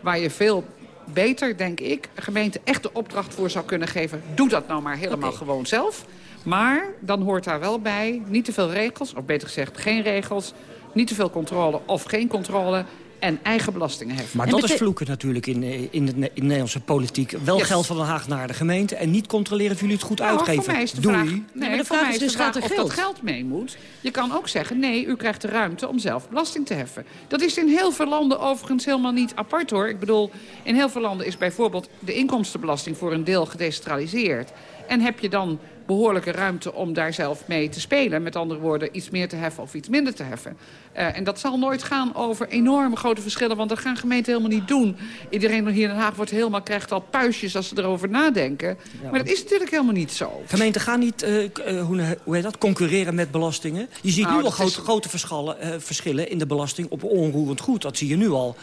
waar je veel beter, denk ik, een gemeente echt de opdracht voor zou kunnen geven. Doe dat nou maar helemaal gewoon zelf. Maar dan hoort daar wel bij niet te veel regels, of beter gezegd geen regels... niet te veel controle of geen controle en eigen belastingen heffen. Maar dat is vloeken natuurlijk in, eh, in, Ne- in de Nederlandse politiek. Wel Yes. geld van Den Haag naar de gemeente... en niet controleren of jullie het goed Nou, uitgeven. Voor mij is de Doei. vraag, nee, maar de vraag mij is de dus, vraag er of geld? dat geld mee moet. Je kan ook zeggen, nee, u krijgt de ruimte om zelf belasting te heffen. Dat is in heel veel landen overigens helemaal niet apart hoor. Ik bedoel, in heel veel landen is bijvoorbeeld de inkomstenbelasting voor een deel gedecentraliseerd. En heb je dan behoorlijke ruimte om daar zelf mee te spelen. Met andere woorden, iets meer te heffen of iets minder te heffen. Eh, en dat zal nooit gaan over enorme grote verschillen. Want dat gaan gemeenten helemaal niet doen. Iedereen hier in Den Haag wordt helemaal, krijgt al puistjes als ze erover nadenken. maar dat is natuurlijk helemaal niet zo. Gemeenten gaan niet, eh, eh, hoe, hoe heet dat, concurreren met belastingen. Je ziet Nou, nu al grote, is- grote verschallen, eh, verschillen in de belasting op onroerend goed. Dat zie je nu al.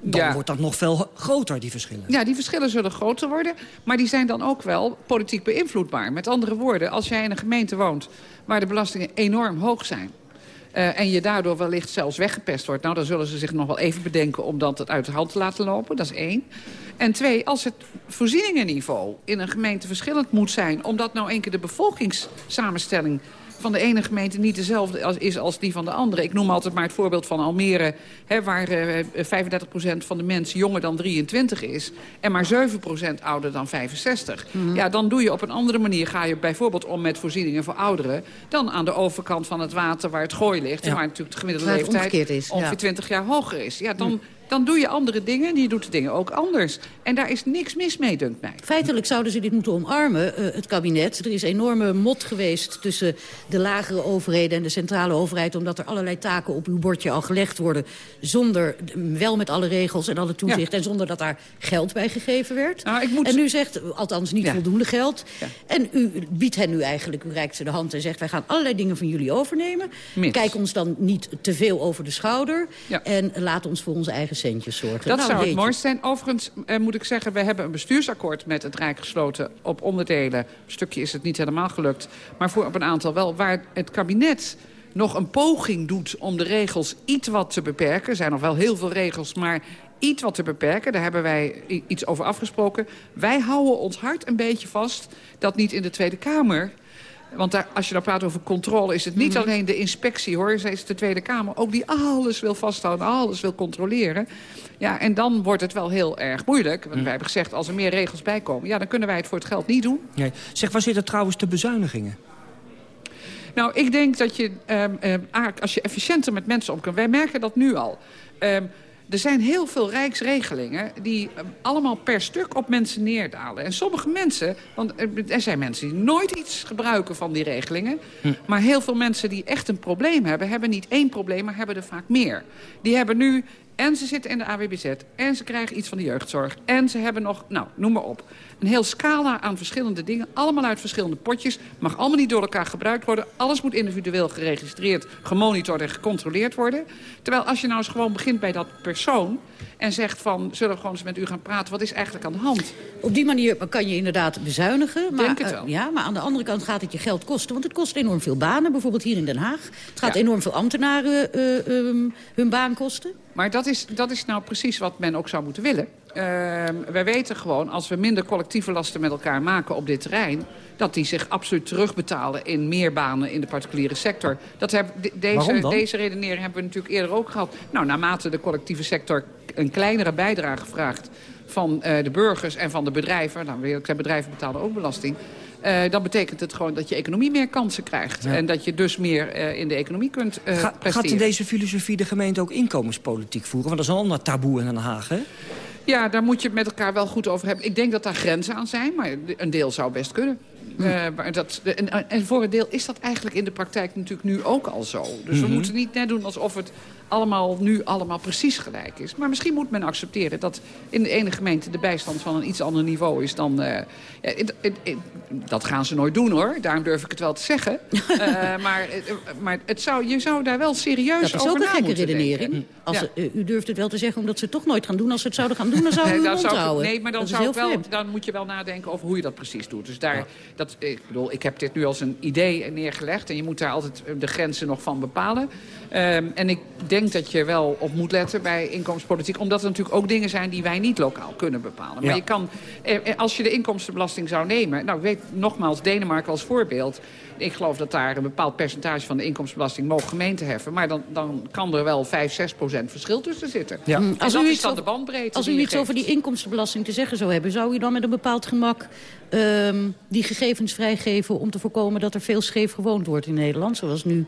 Dan Ja. wordt dat nog veel groter, die verschillen. Ja, die verschillen zullen groter worden. Maar die zijn dan ook wel politiek beïnvloedbaar. Met andere woorden, als jij in een gemeente woont... waar de belastingen enorm hoog zijn... Uh, en je daardoor wellicht zelfs weggepest wordt. Nou, dan zullen ze zich nog wel even bedenken om dat het uit de hand te laten lopen. Dat is één. En twee, als het voorzieningenniveau in een gemeente verschillend moet zijn... omdat nou een keer de bevolkingssamenstelling van de ene gemeente niet dezelfde als, is als die van de andere. Ik noem altijd maar het voorbeeld van Almere... Hè, waar uh, 35% van de mensen jonger dan 23 is... en maar 7% ouder dan 65. Mm -hmm. Ja, dan doe je op een andere manier... ga je bijvoorbeeld om met voorzieningen voor ouderen... dan aan de overkant van het water waar het gooi ligt... Ja. waar natuurlijk de gemiddelde leeftijd is, ongeveer ja. 20 jaar hoger is. Ja, dan... Mm dan doe je andere dingen en je doet de dingen ook anders. En daar is niks mis mee, dunkt mij. Feitelijk zouden ze dit moeten omarmen, uh, het kabinet. Er is enorme mot geweest tussen de lagere overheden en de centrale overheid... omdat er allerlei taken op uw bordje al gelegd worden... zonder, wel met alle regels en alle toezicht... Ja. en zonder dat daar geld bij gegeven werd. Nou, ik moet... En nu zegt, althans niet ja. voldoende geld. Ja. En u biedt hen nu eigenlijk, u reikt ze de hand en zegt... wij gaan allerlei dingen van jullie overnemen. Kijk ons dan niet te veel over de schouder... en laat ons voor onze eigen centjes zorgen. Dat nou, zou het jeetje. mooiste zijn. Overigens eh, moet ik zeggen, we hebben een bestuursakkoord met het Rijk gesloten op onderdelen. Een stukje is het niet helemaal gelukt, maar voor op een aantal wel. Waar het kabinet nog een poging doet om de regels iets wat te beperken. Er zijn nog wel heel veel regels, maar iets wat te beperken. Daar hebben wij iets over afgesproken. Wij houden ons hart een beetje vast dat niet in de Tweede Kamer... Want daar, als je dan praat over controle, is het niet Mhm. alleen de inspectie, hoor. Zij is de Tweede Kamer, ook die alles wil vasthouden, alles wil controleren. Ja, en dan wordt het wel heel erg moeilijk. Want wij hebben gezegd, als er meer regels bij komen... ja, dan kunnen wij het voor het geld niet doen. Nee. Zeg, waar zitten trouwens de bezuinigingen? Nou, ik denk dat je, um, um, als je efficiënter met mensen om kunt... Wij merken dat nu al. Um, er zijn heel veel rijksregelingen die um, allemaal per stuk op mensen neerdalen. En sommige mensen, want er zijn mensen die nooit iets gebruiken van die regelingen. Hm. Maar heel veel mensen die echt een probleem hebben, hebben niet één probleem, maar hebben er vaak meer. Die hebben nu, en ze zitten in de AWBZ, en ze krijgen iets van de jeugdzorg. En ze hebben nog, nou, noem maar op. Een heel scala aan verschillende dingen, allemaal uit verschillende potjes. Mag allemaal niet door elkaar gebruikt worden. Alles moet individueel geregistreerd, gemonitord en gecontroleerd worden. Terwijl als je nou eens gewoon begint bij dat persoon... en zegt van, zullen we gewoon eens met u gaan praten... wat is eigenlijk aan de hand? Op die manier kan je inderdaad bezuinigen. Maar, Denk het wel. Uh, ja, maar aan de andere kant gaat het je geld kosten. Want het kost enorm veel banen, bijvoorbeeld hier in Den Haag. Het gaat Ja. enorm veel ambtenaren uh, um, hun baan kosten. Maar dat is, dat is nou precies wat men ook zou moeten willen. Uh, wij weten gewoon, als we minder collectieve lasten met elkaar maken op dit terrein... dat die zich absoluut terugbetalen in meer banen in de particuliere sector. Dat heb, de, deze, deze redenering hebben we natuurlijk eerder ook gehad. Nou, naarmate de collectieve sector een kleinere bijdrage vraagt van uh, de burgers en van de bedrijven... nou, bedrijven betalen ook belasting... Uh, dan betekent het gewoon dat je economie meer kansen krijgt. Ja. En dat je dus meer uh, in de economie kunt uh, Ga, presteren. Gaat in deze filosofie de gemeente ook inkomenspolitiek voeren? Want dat is een ander taboe in Den Haag, hè? Ja, daar moet je het met elkaar wel goed over hebben. Ik denk dat daar grenzen aan zijn, maar een deel zou best kunnen. Uh, maar dat, en, en, voor een deel is dat eigenlijk in de praktijk natuurlijk nu ook al zo. Dus mm -hmm. we moeten niet net doen alsof het allemaal nu allemaal precies gelijk is. Maar misschien moet men accepteren dat in de ene gemeente de bijstand van een iets ander niveau is dan... Uh, ja, it, it, it, dat gaan ze nooit doen hoor, daarom durf ik het wel te zeggen. uh, maar maar het zou, je zou daar wel serieus Dat is over ook een gekke redenering. denken. Als, Ja. u durft het wel te zeggen omdat ze het toch nooit gaan doen. Als ze het zouden gaan doen, dan zouden Nee, we mond zou ik- houden. nee, maar dan, Dat zou heel ik wel, dan moet je wel nadenken over hoe je dat precies doet. Dus daar, dat, ik bedoel, ik heb dit nu als een idee neergelegd. En je moet daar altijd de grenzen nog van bepalen. Ehm, en ik denk dat je wel op moet letten bij inkomenspolitiek. Omdat er natuurlijk ook dingen zijn die wij niet lokaal kunnen bepalen. Maar Ja. je kan, eh, eh, als je de inkomstenbelasting zou nemen... Nou, ik weet nogmaals Denemarken als voorbeeld. Ik geloof dat daar een bepaald percentage van de inkomstenbelasting mogen gemeenten heffen. Maar dan, dan kan er wel 5, 6 procent verschil tussen zitten. Ja. En Als dat u iets dan over- de bandbreedte Als die u iets over die inkomstenbelasting te zeggen zou hebben... zou u dan met een bepaald gemak ehm, die gegevens vrijgeven... om te voorkomen dat er veel scheef gewoond wordt in Nederland... zoals nu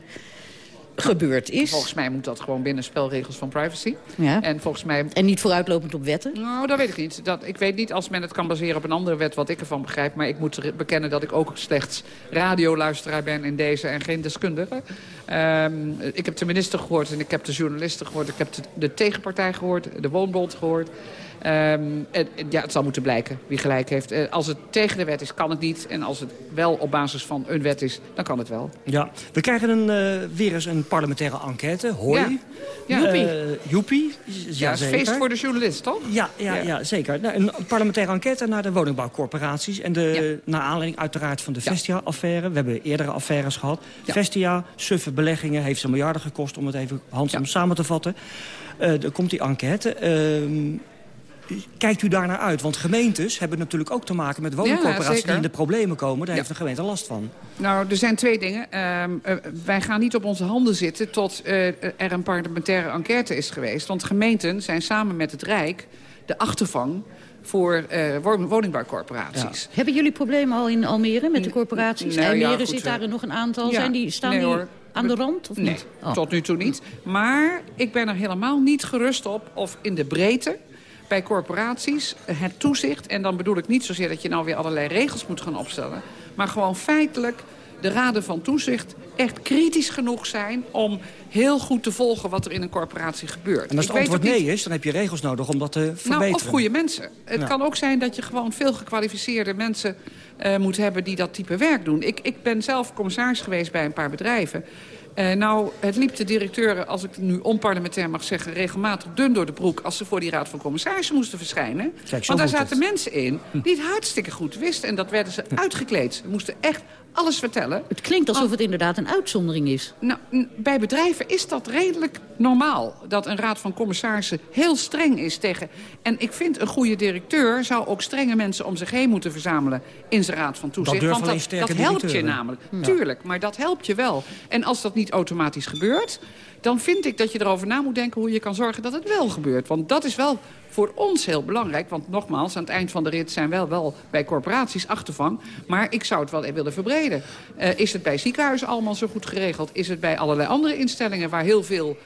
gebeurd is? Volgens mij moet dat gewoon binnen spelregels van privacy. Ja. En volgens mij... En niet vooruitlopend op wetten? Nou, dat weet ik niet. Dat, ik weet niet als men het kan baseren op een andere wet wat ik ervan begrijp. Maar ik moet bekennen dat ik ook slechts radioluisteraar ben in deze en geen deskundige. Ehm, ik heb de minister gehoord en ik heb de journalisten gehoord. Ik heb de, de tegenpartij gehoord, de woonbond gehoord. Ehm, en, en ja, het zal moeten blijken wie gelijk heeft. Eh, als het tegen de wet is, kan het niet. En als het wel op basis van een wet is, dan kan het wel. Ja, we krijgen een, eh, weer eens een parlementaire enquête, HOI. Ja. Ja. Joepie. Joepie. Joepie. Ja, feest voor de journalist, toch? Ja, ja, ja. zeker. Nou, een parlementaire enquête naar de woningbouwcorporaties. En de, naar aanleiding uiteraard van de Vestia-affaire. We hebben eerdere affaires gehad. Vestia, suffe beleggingen, heeft ze miljarden gekost... om het even handzaam samen te vatten. Uh, er komt die enquête. Kijkt u daar naar uit? Want gemeentes hebben natuurlijk ook te maken met woningcorporaties... die in de problemen komen. Daar heeft de gemeente last van. Nou, er zijn twee dingen. Uh, uh, wij gaan niet op onze handen zitten tot uh, er een parlementaire enquête is geweest. Want gemeenten zijn samen met het Rijk de achtervang voor woningbouwcorporaties. Ja. Hebben jullie problemen al in Almere met de corporaties? Nou, Almere ja, zit daar er nog een aantal. Ja. Zijn die, staan nee, die hoor. aan de rand of nee, niet? Oh. tot nu toe niet. Maar ik ben er helemaal niet gerust op of in de breedte bij corporaties het toezicht... en dan bedoel ik niet zozeer dat je nou weer allerlei regels moet gaan opstellen... maar gewoon feitelijk de raden van toezicht echt kritisch genoeg zijn... om heel goed te volgen wat er in een corporatie gebeurt. En als het Ik antwoord nee is, dan heb je regels nodig om dat te verbeteren. Nou, of goede mensen. Het Ja. kan ook zijn dat je gewoon veel gekwalificeerde mensen eh, moet hebben... die dat type werk doen. Ik, ik ben zelf commissaris geweest bij een paar bedrijven... Eh, nou, het liep de directeuren, als ik het nu onparlementair mag zeggen... regelmatig dun door de broek als ze voor die raad van commissarissen moesten verschijnen. Kijk, Want daar zaten het. mensen in die het hartstikke goed wisten. En dat werden ze uitgekleed. Ze moesten echt alles vertellen. Het klinkt alsof het inderdaad een uitzondering is. Nou, bij bedrijven is dat redelijk normaal. Dat een raad van commissarissen heel streng is tegen... En ik vind een goede directeur zou ook strenge mensen om zich heen moeten verzamelen... in zijn raad van toezicht. Want dat, helpt je namelijk. Ja. Tuurlijk, maar dat helpt je wel. En als dat niet automatisch gebeurt... dan vind ik dat je erover na moet denken hoe je kan zorgen dat het wel gebeurt. Want dat is wel voor ons heel belangrijk. Want nogmaals, aan het eind van de rit zijn wel, wel bij corporaties achtervang. Maar ik zou het wel willen verbreden. Eh, is het bij ziekenhuizen allemaal zo goed geregeld? Is het bij allerlei andere instellingen waar heel veel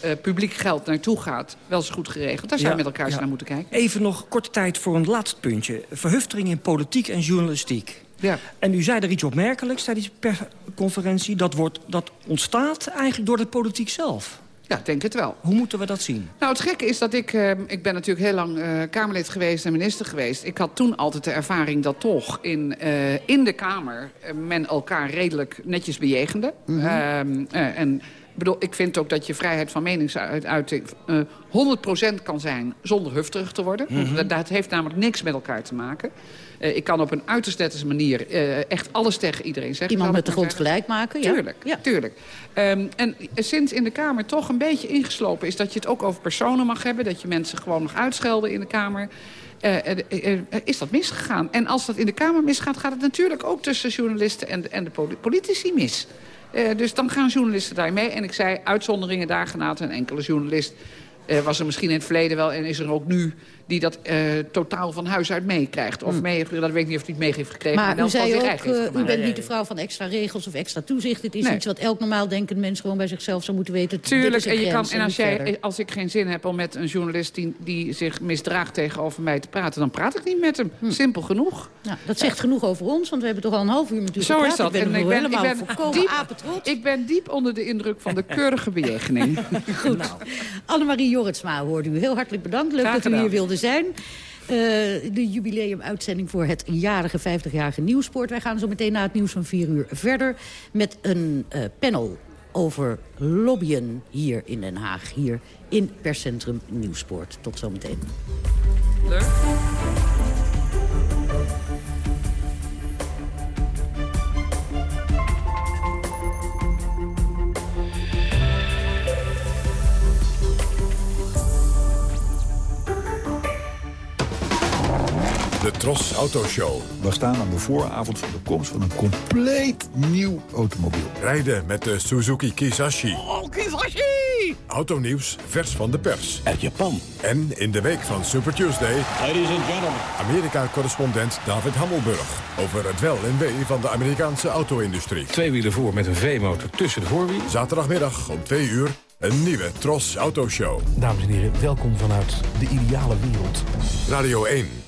eh, publiek geld naartoe gaat... wel zo goed geregeld? Daar zou je Ja, met elkaar eens ja. naar moeten kijken. Even nog korte tijd voor een laatst puntje. Verhuftering in politiek en journalistiek. Ja. En u zei er iets opmerkelijks tijdens die persconferentie. Dat, wordt, dat ontstaat eigenlijk door de politiek zelf. Ja, denk het wel. Hoe moeten we dat zien? Nou, het gekke is dat ik... eh, ik ben natuurlijk heel lang eh, Kamerlid geweest en minister geweest. Ik had toen altijd de ervaring dat toch in, eh, in de Kamer... men elkaar redelijk netjes bejegende. Mhm. Ehm, eh, en bedoel, ik vind ook dat je vrijheid van meningsuiting eh 100% kan zijn zonder hufterig te worden. Mhm. dat, dat heeft namelijk niks met elkaar te maken. Eh, ik kan op een uiterst nette manier eh, echt alles tegen iedereen zeggen. Iemand met de grond zeggen. gelijk maken, ja. Tuurlijk, tuurlijk. Ehm, en sinds in de Kamer toch een beetje ingeslopen is... dat je het ook over personen mag hebben. Dat je mensen gewoon mag uitschelden in de Kamer. eh, eh, eh, eh, is dat misgegaan. En als dat in de Kamer misgaat... gaat het natuurlijk ook tussen journalisten en, en de poli- politici mis. Eh, dus dan gaan journalisten daar mee. En ik zei, uitzonderingen daar gelaten. Een enkele journalist eh, was er misschien in het verleden wel... en is er ook nu die dat eh, totaal van huis uit meekrijgt. Of mee, dat weet ik niet of hij het mee heeft gekregen. Maar u zei ook, eh, u bent niet de vrouw van extra regels of extra toezicht. Het is Nee. iets wat elk normaal denkend mens gewoon bij zichzelf zou moeten weten. Tuurlijk, en, je kan, en als, jij, als ik geen zin heb om met een journalist die, die zich misdraagt tegenover mij te praten... dan praat ik niet met hem. Hm. Simpel genoeg. Nou, dat zegt genoeg over ons, want we hebben toch al een half uur met u Zo gepraat. is dat. Ik ben, En nog helemaal ik ben diep, apetrots. ik ben diep onder de indruk van de keurige bejegening. Goed. Annemarie Jorritsma hoorde u. Heel hartelijk bedankt. Leuk Graag dat u gedaan. hier wilde zijn. Eh, de jubileumuitzending voor het jarige 50-jarige Nieuwsport. Wij gaan zo meteen na het nieuws van 4 uur verder... met een eh, panel over lobbyen hier in Den Haag. Hier in perscentrum Nieuwsport. Tot zometeen. Leuk. De Tros Autoshow. We staan aan de vooravond van de komst van een compleet nieuw automobiel. Rijden met de Suzuki Kisashi. Oh, Kisashi! Autonieuws vers van de pers. Uit Japan. En in de week van Super Tuesday... Ladies and gentlemen. Amerika-correspondent David Hammelburg. Over het wel en wee van de Amerikaanse auto-industrie. Twee wielen voor met een V-motor tussen de voorwielen. Zaterdagmiddag om 2 uur een nieuwe Tros Autoshow. Dames en heren, welkom vanuit de ideale wereld. Radio 1.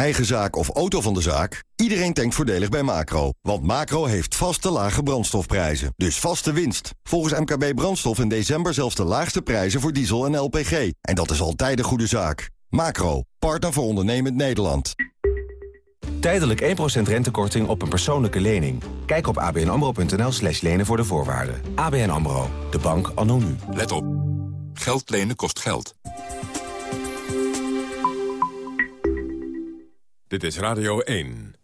Eigen zaak of auto van de zaak? Iedereen denkt voordelig bij Macro. Want Macro heeft vaste lage brandstofprijzen. Dus vaste winst. Volgens MKB Brandstof in december zelfs de laagste prijzen voor diesel en LPG. En dat is altijd een goede zaak. Macro, partner voor ondernemend Nederland. Tijdelijk 1% rentekorting op een persoonlijke lening. Kijk op abnamro.nl slash lenen voor de voorwaarden. ABN AMRO, de bank anno nu. Let op. Geld lenen kost geld. Dit is Radio 1.